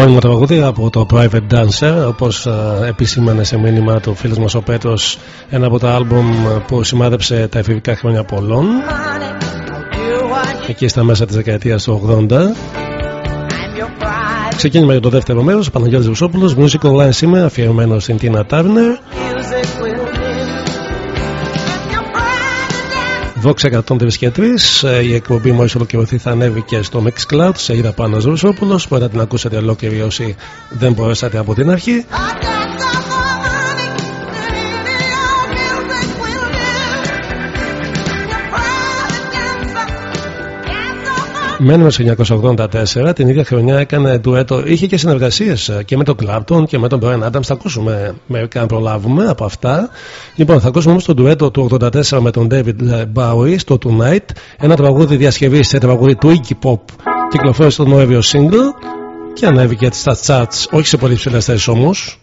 μόνιμο τραγούδι από το Private Dancer όπως ε, επισήμανε σε μήνυμα του φίλου μας ο Πέτρος ένα από τα άλμπουμ που σημάδεψε τα εφηβικά χρόνια πολλών. Εκεί στα μέσα της δεκαετίας του 80 Ξεκίνημα για το δεύτερο μέρος ο Παναγιώτης Βουσόπουλος Music Online σήμερα αφιερωμένο στην Tina Turner Vox 103 και 3. Η εκπομπή μόλις ολοκληρωθεί θα ανέβει και στο Mixcloud. Σε είδα πάνω Ζωσόπουλο. Μπορείτε να την ακούσετε ολόκληρη όσοι δεν μπορέσατε από την αρχή. Μένουμε στο 1984, την ίδια χρονιά έκανε ντουέτο. Είχε και συνεργασίες και με τον Clapton και με τον Brian Adams. Θα ακούσουμε μερικά αν προλάβουμε από αυτά. Λοιπόν, θα ακούσουμε όμως το ντουέτο του 84 με τον David Bowie στο Tonight. Ένα τραγούδι διασκευής σε τραγούδι του Iggy Pop. Κυκλοφόρησε το Νοέμβριο single και ανέβηκε στα charts, όχι σε πολύ ψηλές θέσεις όμως.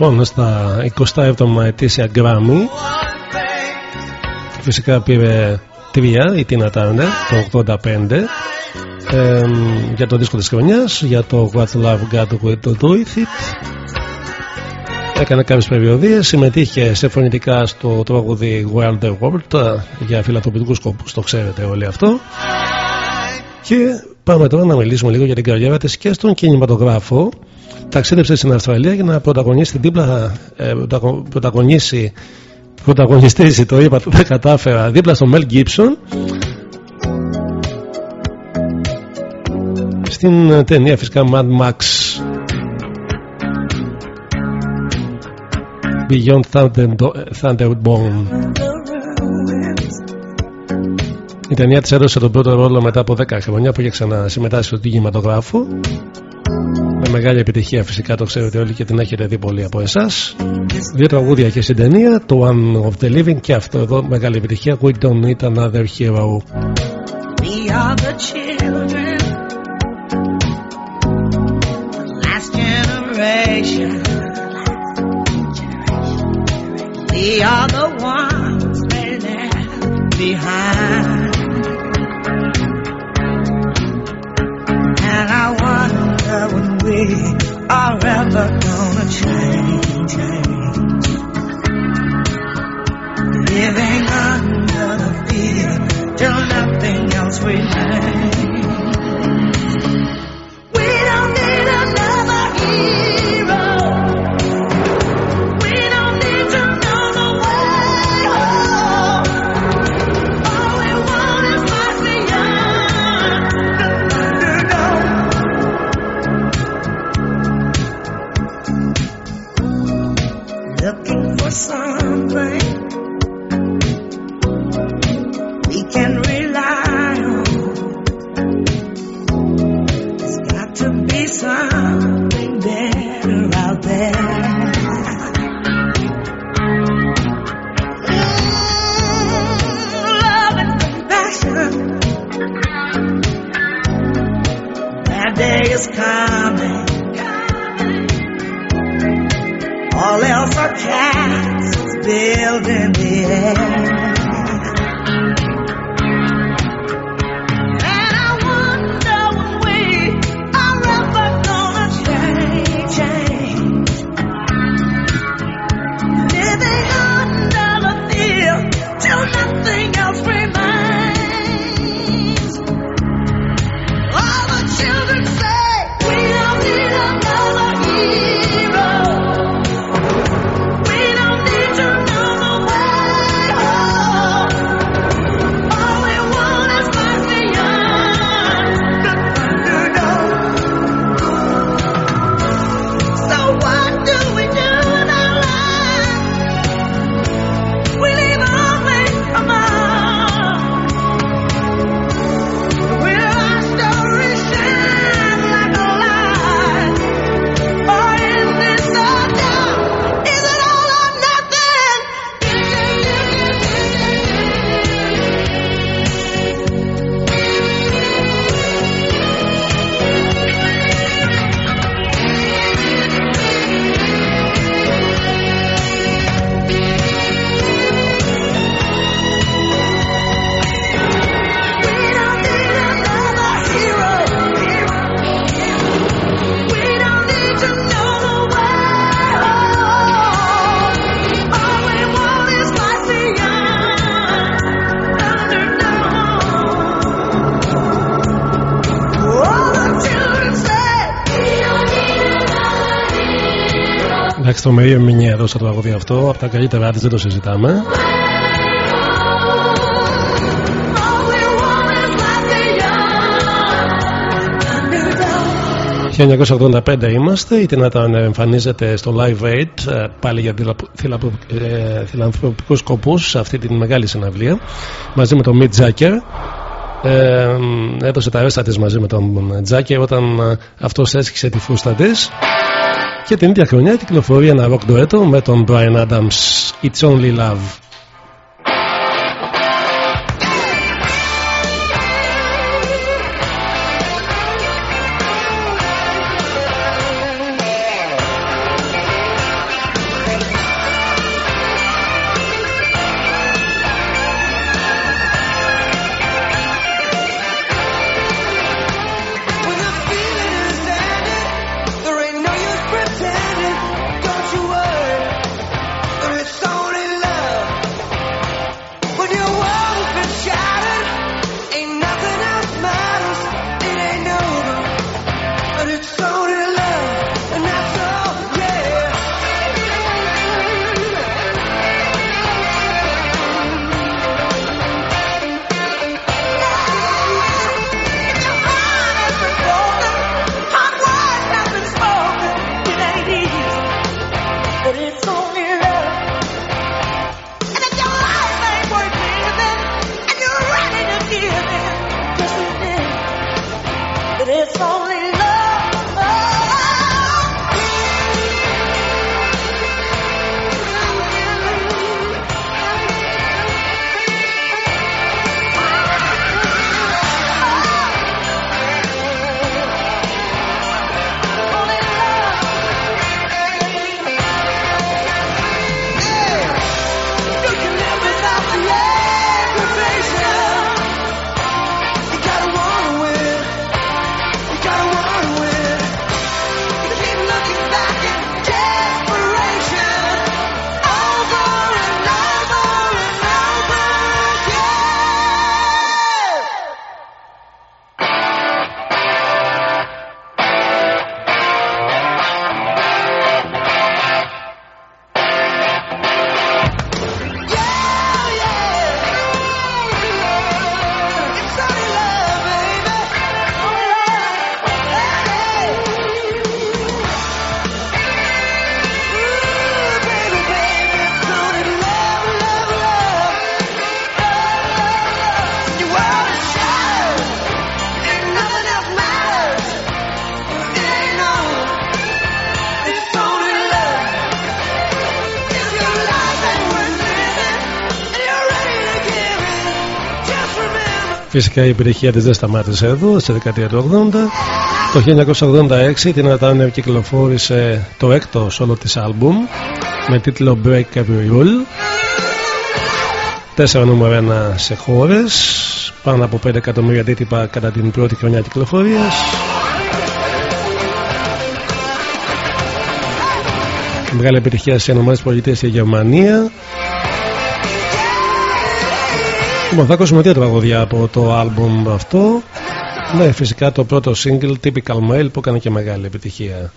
Λοιπόν, στα 27 ετήσια Grammy. Φυσικά πήρε τρία η Tina Turner το 85 ε, για το δίσκο της χρονιάς για το What Love Got To Do With It. Έκανε κάποιες περιοδίες συμμετείχε σε φωνητικά στο τραγούδι World the World για φιλανθρωπικούς σκοπούς το ξέρετε όλοι αυτό. Και πάμε τώρα να μιλήσουμε λίγο για την καριέρα της και στον κινηματογράφο ταξίδεψε στην Αυστραλία για να πρωταγωνίσει την δίπλα ε, πρωταγωνίσει πρωταγωνιστήσει το είπα δεν κατάφερα δίπλα στον Μέλ Γκίψον στην ταινία φυσικά Mad Max. Beyond Thunderbone η ταινία της έδωσε τον πρώτο ρόλο μετά από 10 χρόνια που είχε ξανασυμμετάσχει στο κινηματογράφο με μεγάλη επιτυχία φυσικά το ξέρετε όλοι και την έχετε δει πολλοί από εσάς. Δύο τραγούδια και στην ταινία, το One of the Living και αυτό εδώ μεγάλη επιτυχία. We don't need another hero. We are the children, the last generation. We are the ones they left behind. Wonder when we are ever gonna change. Living under the fear till nothing else remains. Coming. All else are castles built in the air. Εδώ στο τραγούδι αυτό. Από τα καλύτερά της δεν το συζητάμε. 1985 είμαστε, η Τινάτα εμφανίζεται στο Live Aid ε, πάλι για φιλανθρωπικούς σκοπούς σε αυτή τη μεγάλη συναυλία μαζί με τον Mick Jagger ε, έδωσε τα ρέστα της μαζί με τον Jagger όταν ε, αυτός έσχισε τη φούστα της και την ίδια χρονιά κυκλοφορεί ένα rock duetto με τον Brian Adams It's Only Love Φυσικά η επιτυχία της δεν σταμάτησε εδώ, στη δεκαετία του 80. Το 1986 την Ατάνια κυκλοφόρησε το έκτο σόλο της άλμπουμ με τίτλο Break Every Rule. Τέσσερα νούμερα ένα σε χώρες, πάνω από 5 εκατομμύρια αντίτυπα κατά την πρώτη χρονιά κυκλοφορίας. Μεγάλη επιτυχία στις ΗΠΑ και Γερμανία. Λοιπόν, θα ακούσουμε δύο τραγωδιά από το άλμπουμ αυτό. Ναι, φυσικά το πρώτο single Typical Male που έκανε και μεγάλη επιτυχία.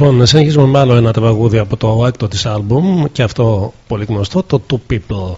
Λοιπόν, συνεχίζουμε με άλλο ένα τραγούδι από το έκτο της άλμπουμ και αυτό πολύ γνωστό, το Two People.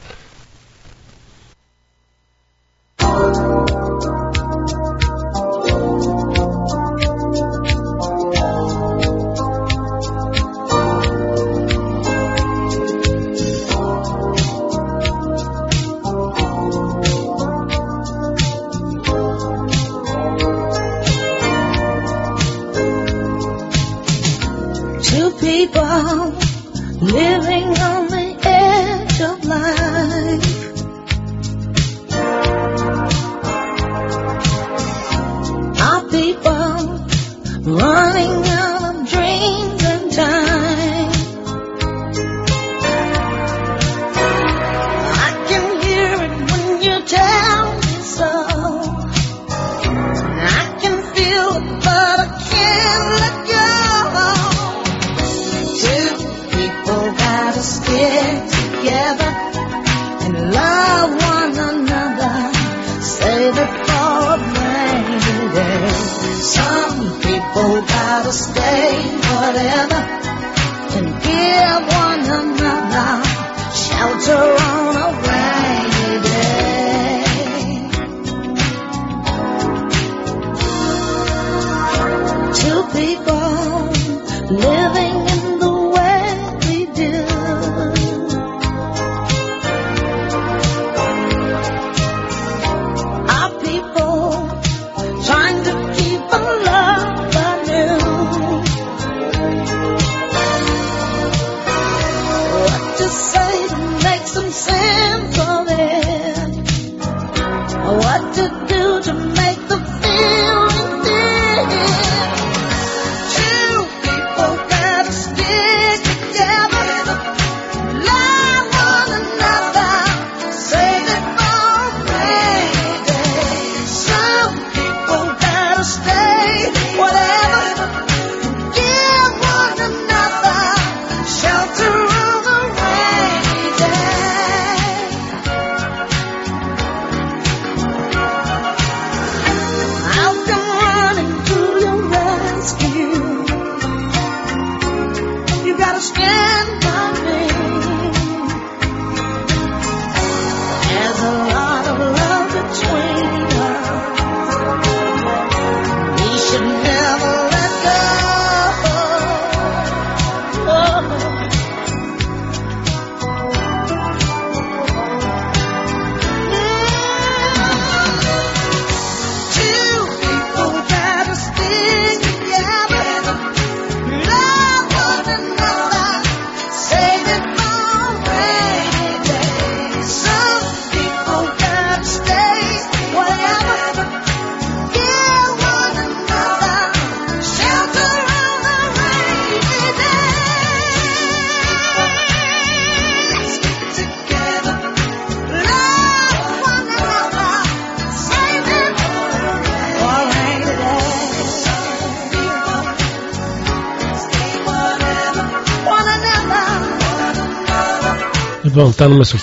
φτάνουμε στο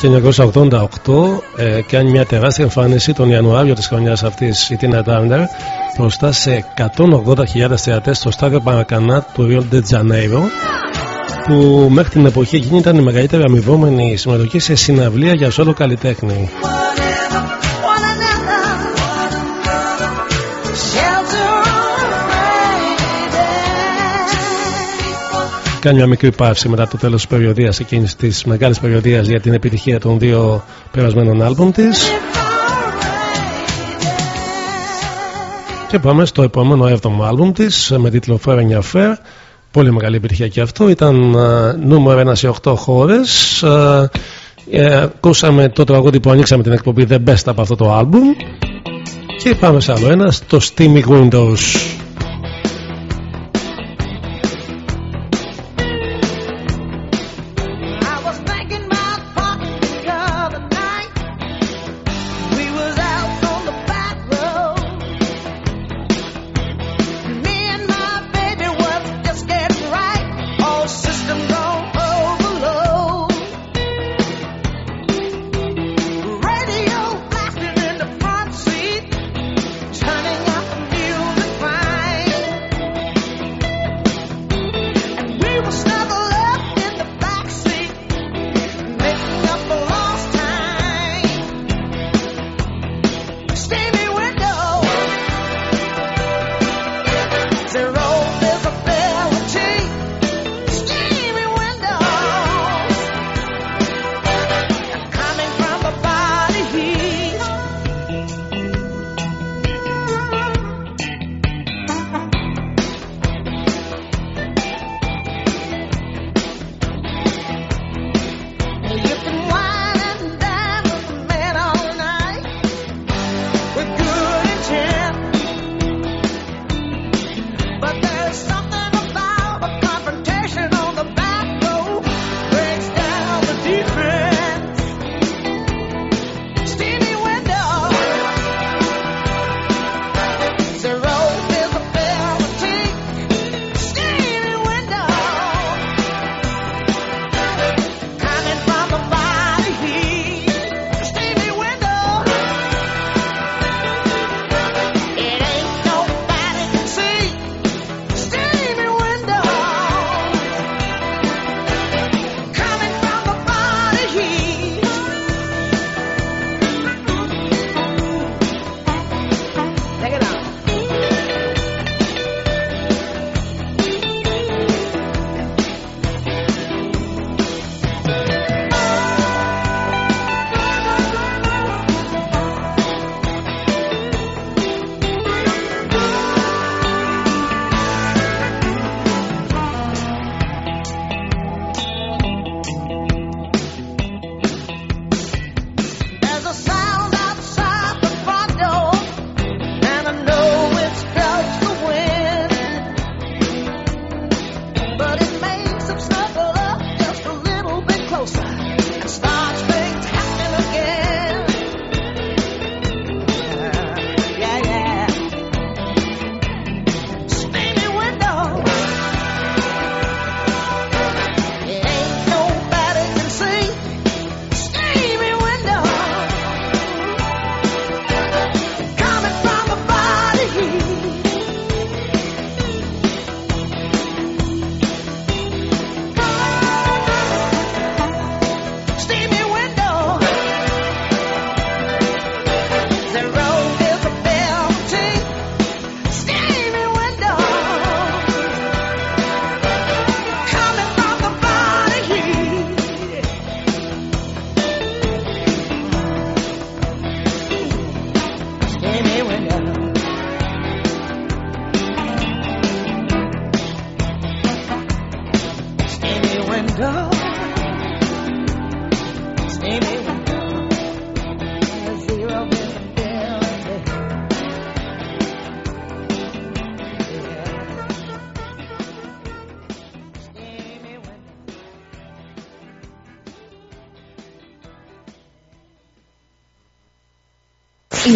1988 ε, και κάνει μια τεράστια εμφάνιση τον Ιανουάριο της χρονιάς αυτής η Tina Turner μπροστά σε 180.000 θεατές στο στάδιο Παρακανά του Rio de Janeiro που μέχρι την εποχή εκείνη ήταν η μεγαλύτερη αμοιβόμενη συμμετοχή σε συναυλία για σόλο καλλιτέχνη. κάνει μια μικρή παύση μετά το τέλος της περιοδίας, εκείνης της μεγάλης περιοδίας για την επιτυχία των δύο περασμένων άλμπων της. Και πάμε στο επόμενο 7ο άλμπουμ της με τίτλο Foreign Affair. Πολύ μεγάλη επιτυχία και αυτό. Ήταν uh, νούμερο 1 σε 8 χώρες. Uh, ακούσαμε το τραγούδι που ανοίξαμε την εκπομπή The Best από αυτό το άλμπουμ. Και πάμε σε άλλο ένα στο Steamy Windows.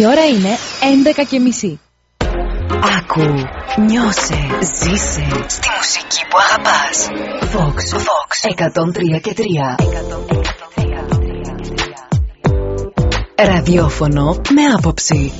Η ώρα είναι 11 και μισή. Άκου, νιώσε, ζήσε στη μουσική που αγαπάς. Vox, Vox, 103 και 3. Ραδιόφωνο με άποψη.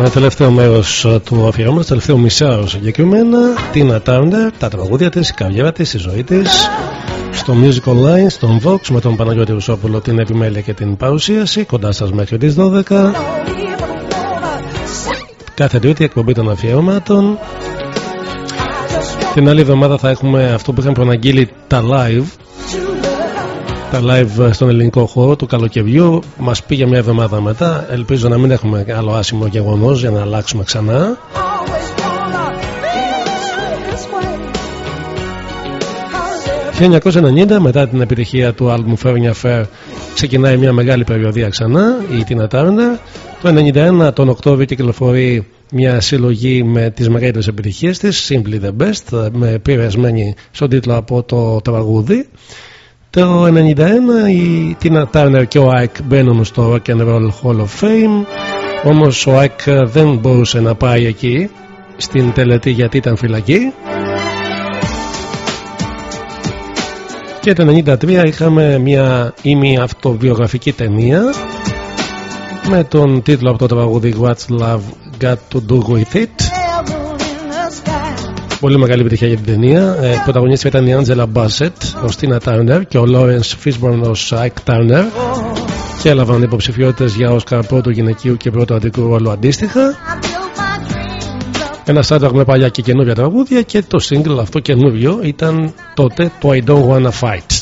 Always Λοιπόν, τελευταίο μέρος του αφιερώματος, τελευταίο μισάωρο συγκεκριμένα. Τίνα Τάρντερ, τα τραγούδια της, η καριέρα της, η ζωή της. Στο Music Online, στον Vox με τον Παναγιώτη Ρουσόπουλο, την επιμέλεια και την παρουσίαση. Κοντά σας μέχρι τις 12. Κάθε τρίτη εκπομπή των αφιερώματων. Την άλλη εβδομάδα θα έχουμε αυτό που είχαμε προαναγγείλει τα live. Τα live στον ελληνικό χώρο του καλοκαιριού. Μας πήγε μια εβδομάδα μετά. Ελπίζω να μην έχουμε άλλο άσημο γεγονός για να αλλάξουμε ξανά. 1990 μετά την επιτυχία του άλμου Fernia Fair ξεκινάει μια μεγάλη περιοδία ξανά η Tina Turner το 1991 τον Οκτώβριο κυκλοφορεί μια συλλογή με τις μεγαλύτερες επιτυχίες της Simply the Best με πειρασμένη στον τίτλο από το τραγούδι το 1991 η Tina Turner και ο Ike μπαίνουν στο Rock and Roll Hall of Fame όμως ο Ike δεν μπορούσε να πάει εκεί στην τελετή γιατί ήταν φυλακή. Και το 1993 είχαμε μια ημι αυτοβιογραφική ταινία με τον τίτλο από το τραγούδι What's Love Got To Do With It Πολύ μεγάλη επιτυχία για την ταινία. Ε, πρωταγωνίστρια ήταν η Άντζελα Μπάσετ, ο Στίνα Τάουνερ και ο Λόρεν Φίσμπορν ως Άικ Τάουνερ. Και έλαβαν υποψηφιότητες για Όσκαρ πρώτο γυναικείου και πρώτο αντικού ρόλο αντίστοιχα. Ένα άντραγ με παλιά και καινούργια τραγούδια και το single αυτό καινούριο ήταν τότε το I Don't Wanna Fight.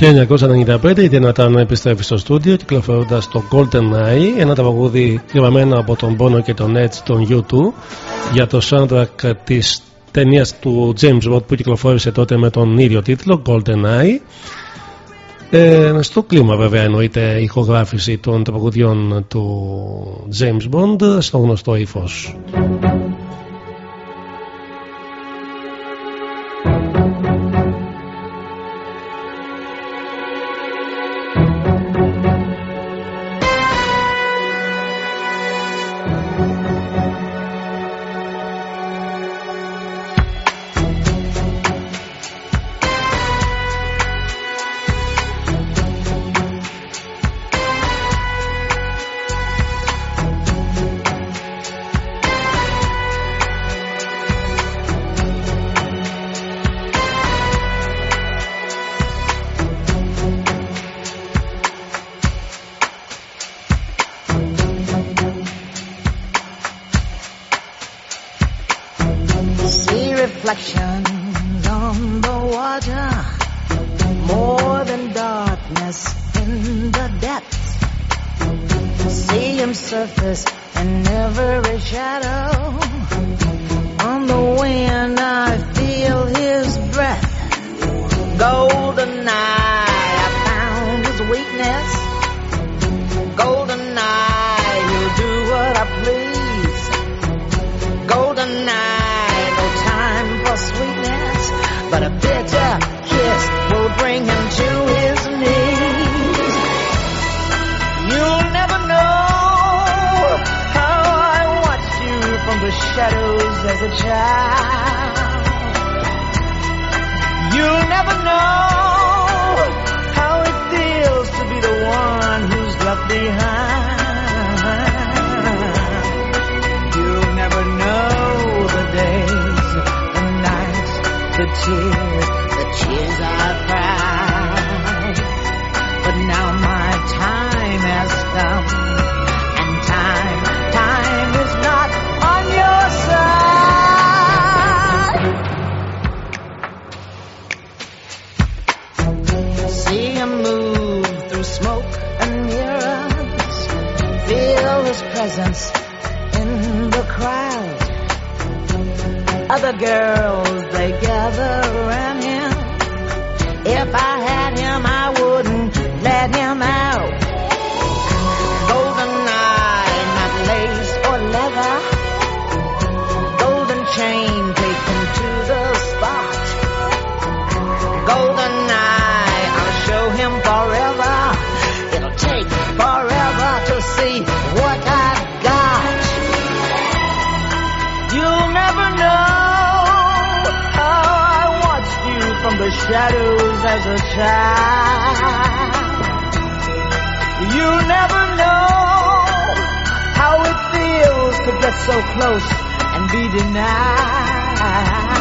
1995 η Δυνατά επιστρέφει στο στούντιο κυκλοφορώντας το Golden Eye, ένα τραγούδι γραμμένο από τον Bono και τον Edge των U2 για το soundtrack της ταινίας του James Bond που κυκλοφόρησε τότε με τον ίδιο τίτλο Golden Eye. Ε, στο κλίμα βέβαια εννοείται η ηχογράφηση των τραγουδιών του James Bond στο γνωστό ύφος. get so close and be denied.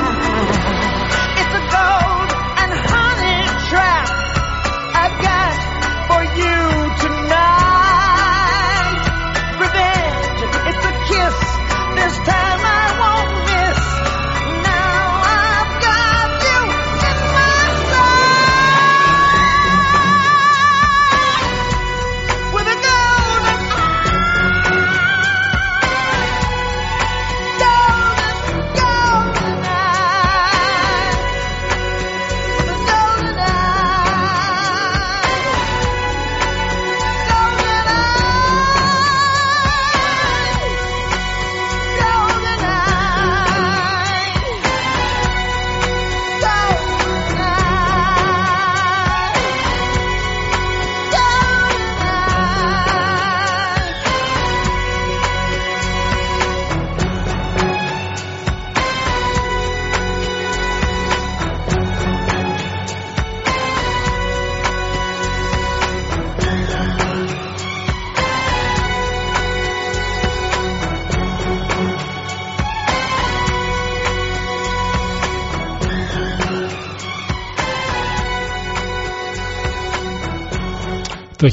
Το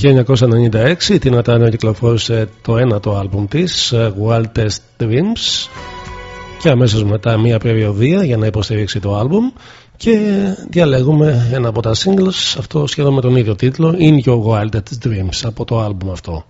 1996 η Τίνα κυκλοφόρησε το ένα το άλμπουμ της ε, Wildest Dreams. Και αμέσως μετά μία περιοδία για να υποστηρίξει το άλμπουμ. Και διαλέγουμε ένα από τα singles αυτό σχεδόν με τον ίδιο τίτλο In Your Wildest Dreams από το άλμπουμ αυτό.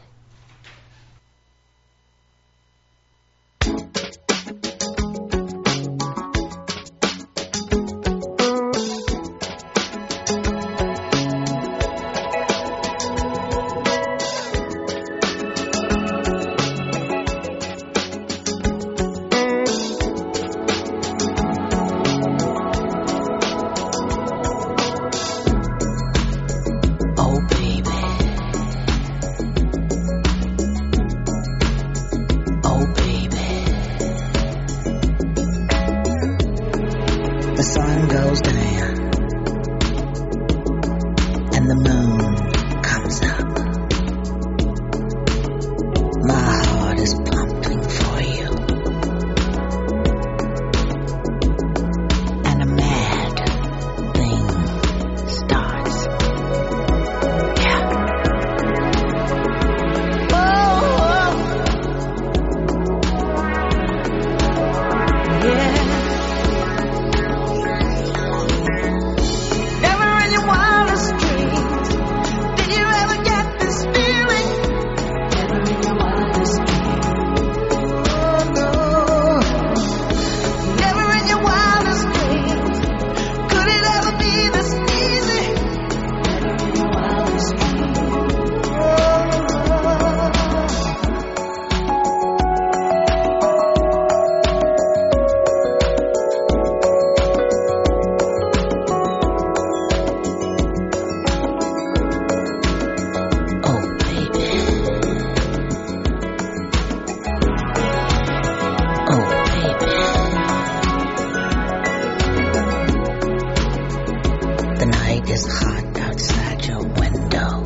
night is hot outside your window.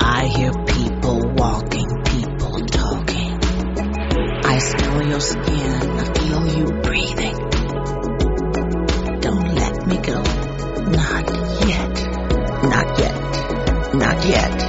I hear people walking, people talking. I smell your skin, I feel you breathing. Don't let me go. Not yet. Not yet. Not yet.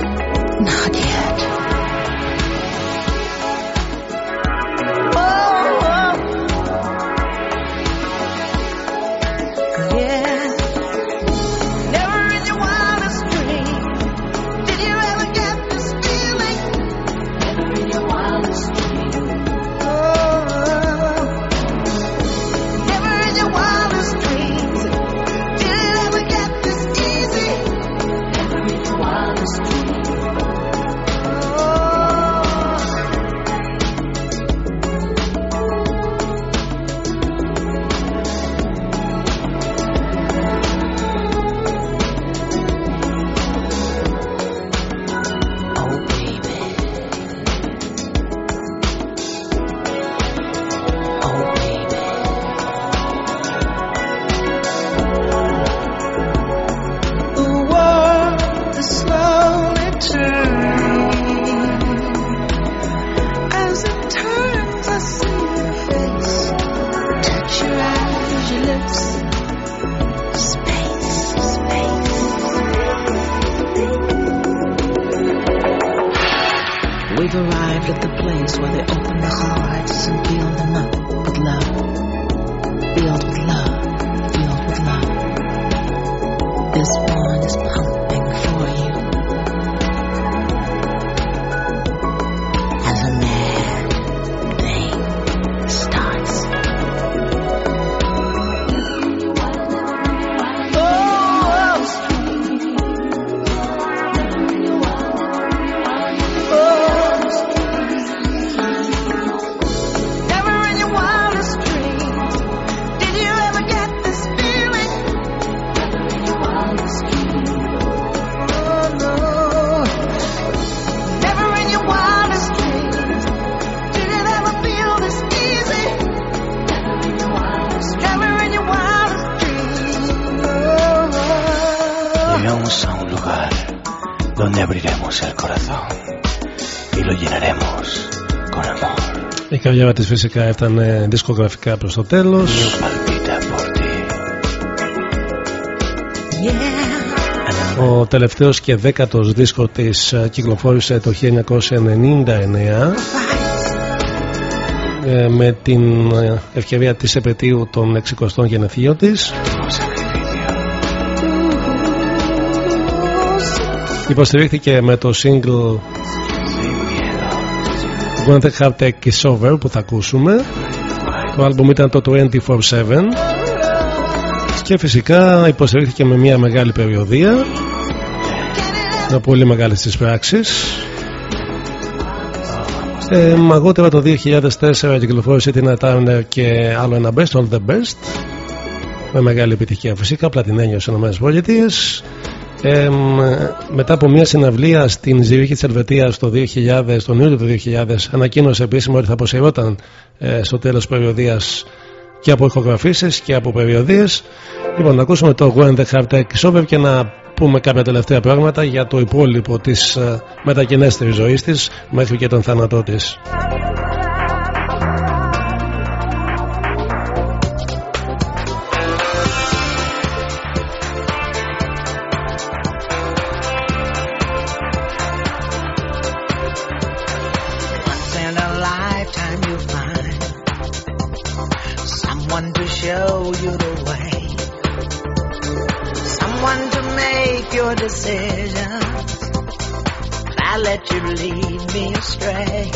Η καριέρα της φυσικά έφτανε δισκογραφικά προς το τέλος. Ο τελευταίος και δέκατος δίσκος της ε, κυκλοφόρησε το 1999 ε, με την ε, ευκαιρία της επαιτίου των 60 γενεθλίων της. Υποστηρίχθηκε με το single When the Heart Take Is Over που θα ακούσουμε. Το άλμπουμ ήταν το 24-7 και φυσικά υποστηρίχθηκε με μια μεγάλη περιοδία. Με πολύ μεγάλες τις πράξεις. Ε, αργότερα το 2004 κυκλοφόρησε την Turner και άλλο ένα Best All The Best. Με μεγάλη επιτυχία φυσικά πλατινένιο στις ΗΠΑ ε, μετά από μια συναυλία στην Ζηρίχη της Ελβετίας το 2000, τον Ιούλιο του 2000 ανακοίνωσε επίσημα ότι θα αποσυρώταν ε, στο τέλος της περιοδίας και από ηχογραφήσεις και από περιοδίες. Λοιπόν να ακούσουμε το When the Heart Takes Over και να πούμε κάποια τελευταία πράγματα για το υπόλοιπο της ε, μετακινέστερης ζωής της μέχρι και τον θάνατό της decisions. I let you lead me astray.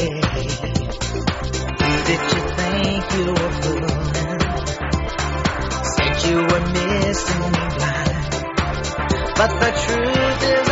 Did you think you were fooling? Said you were missing me blind. But the truth is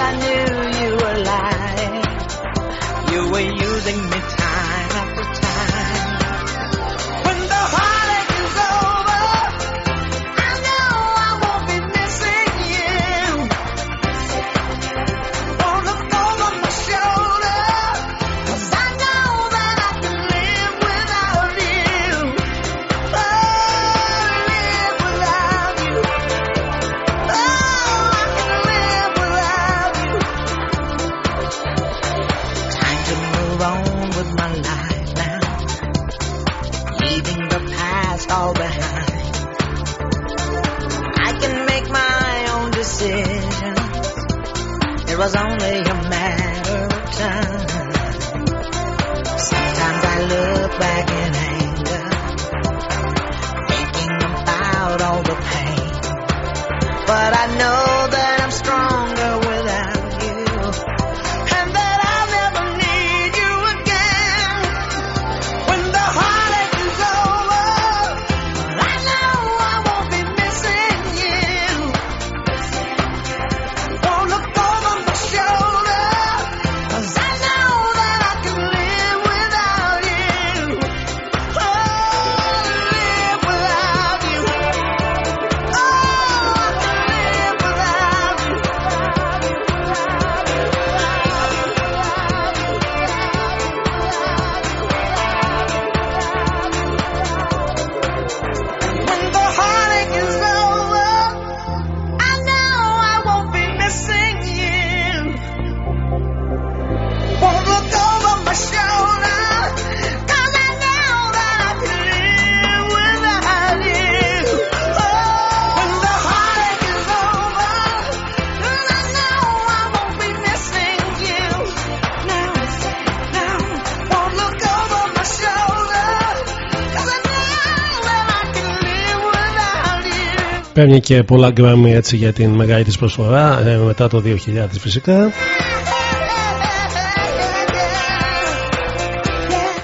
Παίρνει και πολλά γκράμμι έτσι για την μεγάλη της προσφορά ε, μετά το 2000 φυσικά.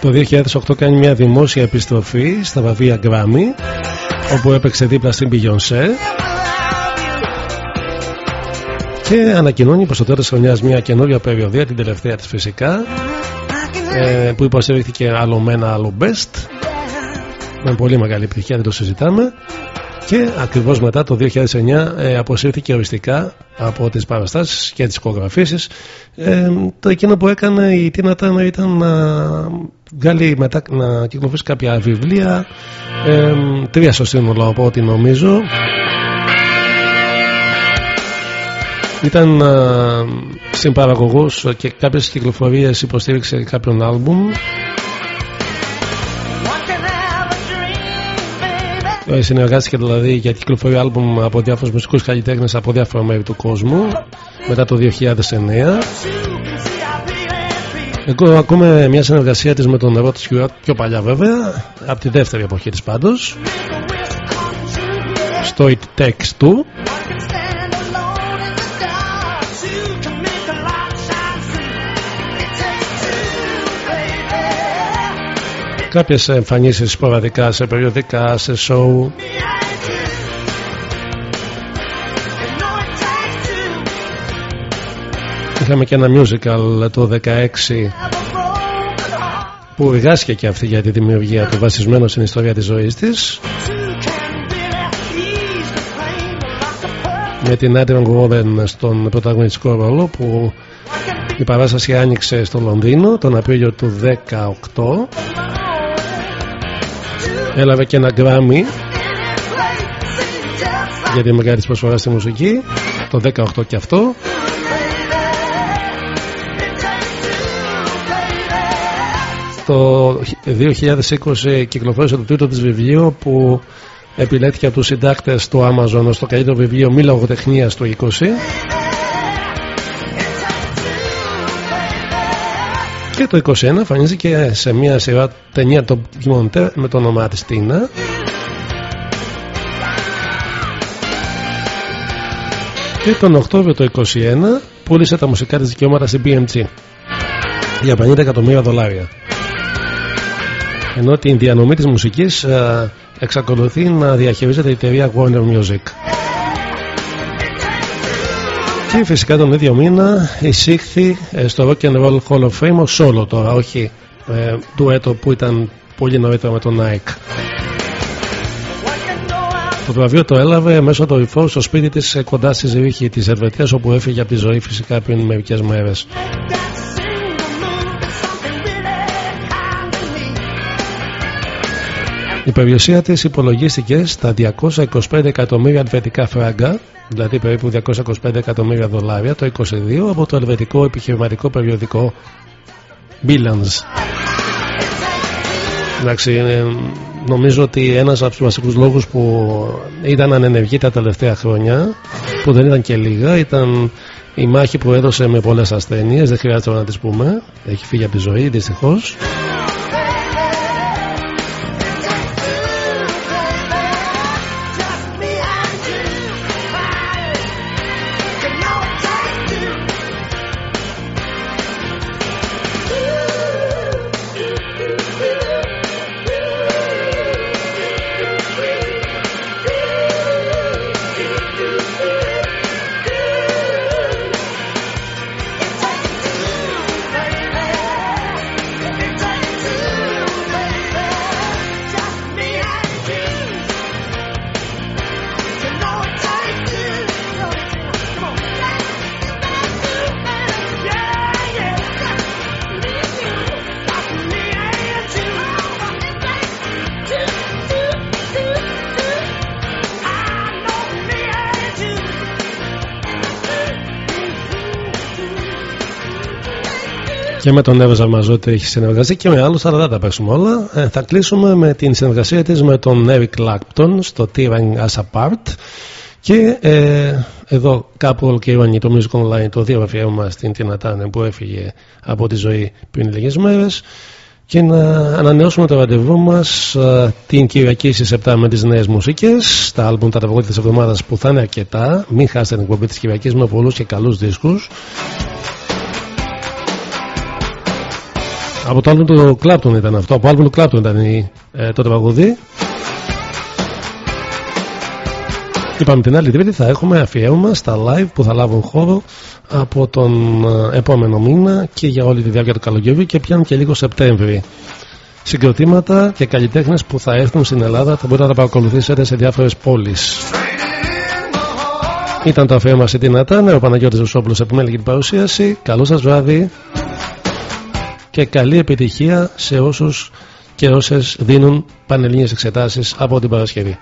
Το 2008 κάνει μια δημόσια επιστροφή στα βραβεία Grammy όπου έπαιξε δίπλα στην Beyoncé και ανακοινώνει προς το τέλος της χρονιάς μια καινούργια περιοδία την τελευταία της φυσικά ε, που υποστηρίχθηκε άλλο με ένα άλλο best με πολύ μεγάλη επιτυχία δεν το συζητάμε και ακριβώς μετά το 2009 ε, αποσύρθηκε οριστικά από τις παραστάσεις και τις ηχογραφήσεις. Ε, το εκείνο που έκανε η Τίνα Τάνα ήταν να βγάλει μετά να κυκλοφορήσει κάποια βιβλία ε, τρία στο σύνολο από ό,τι νομίζω. Ήταν ε, συμπαραγωγός και κάποιες κυκλοφορίες υποστήριξε κάποιον άλμπουμ Συνεργάστηκε δηλαδή για κυκλοφορία άλμπουμ από διάφορους μουσικούς καλλιτέχνες από διάφορα μέρη του κόσμου μετά το 2009 εγώ ακούμε μια συνεργασία της με τον νερό της Stewart πιο παλιά βέβαια από τη δεύτερη εποχή της πάντως στο It Takes Two κάποιες εμφανίσεις σποραδικά σε περιοδικά, σε show Είχαμε και ένα musical το 16 που εργάστηκε και αυτή για τη δημιουργία του βασισμένο στην ιστορία της ζωής της. Με την Adrian Warren στον πρωταγωνιστικό ρόλο που η παράσταση άνοιξε στο Λονδίνο τον Απρίλιο του 18 έλαβε και ένα γκράμι για τη μεγάλης της προσφοράς στη μουσική. Το 18 και αυτό. Το 2020 κυκλοφόρησε το τρίτο της βιβλίο που επιλέγθηκε από τους συντάκτες του Amazon. Στο καλύτερο βιβλίο μη λογοτεχνίας του 20 και το 21 εμφανίζεται σε μια σειρά ταινία το ντοκιμοντέρ με το όνομά της Τίνα. Και τον Οκτώβριο το 21 πούλησε τα μουσικά της δικαιώματα στην BMG για 50 εκατομμύρια δολάρια. Ενώ την διανομή της μουσικής ε, εξακολουθεί να διαχειρίζεται η εταιρεία Warner Music και φυσικά τον ίδιο μήνα εισήχθη ε, στο Rock and Roll Hall of Fame ως solo τώρα όχι ε, ντουέτο που ήταν πολύ νωρίτερα με τον Nike. Το βραβείο το έλαβε μέσω του ρηφού στο σπίτι της ε, κοντά στη Ζηρίχη της Ελβετίας όπου έφυγε από τη ζωή φυσικά πριν μερικές μέρες Η περιουσία της υπολογίστηκε στα 225 εκατομμύρια ελβετικά φράγκα, δηλαδή περίπου 225 εκατομμύρια δολάρια το 22 από το ελβετικό επιχειρηματικό περιοδικό Billions. Εντάξει, ε, νομίζω ότι ένας από τους βασικούς λόγους που ήταν ανενεργή τα τελευταία χρόνια, που δεν ήταν και λίγα, ήταν Η μάχη που έδωσε με πολλές ασθένειες, δεν χρειάζεται να τις πούμε. Έχει φύγει από τη ζωή, δυστυχώς. Και με τον Εύζα Μαζότη έχει συνεργαστεί και με άλλους αλλά δεν τα παίξουμε όλα. Ε, θα κλείσουμε με την συνεργασία της με τον Eric Clapton στο Tearing Us Apart και ε, εδώ κάπου ολοκληρώνει το Music Online το δύο αφιέρωμα στην Τίνα Τάνε που έφυγε από τη ζωή πριν λίγες μέρες. Και να ανανεώσουμε το ραντεβού μας ε, την Κυριακή στις 7 με τις νέες μουσικές. Τα άλμπουμ τα τραγούδια της εβδομάδας που θα είναι αρκετά. Μην χάσετε την εκπομπή της Κυριακής με πολλούς και καλούς δίσκους Από το άλμπου του Κλάπτον ήταν αυτό. Από άλμπου του Κλάπτον ήταν ε, το τραγουδί. Είπαμε την άλλη τρίτη θα έχουμε αφιέρωμα στα live που θα λάβουν χώρο από τον ε, επόμενο μήνα και για όλη τη διάρκεια του καλοκαιριού και πιάνουν και λίγο Σεπτέμβρη. Συγκροτήματα και καλλιτέχνες που θα έρθουν στην Ελλάδα θα μπορείτε να τα παρακολουθήσετε σε διάφορες πόλεις. Ήταν το αφιέρωμα σε την Ατάνε, ο Παναγιώτης Ρουσόπουλος επιμέλεγε την παρουσίαση. Καλό σας βράδυ και καλή επιτυχία σε όσους και όσες δίνουν πανελλήνιες εξετάσεις από την Παρασκευή.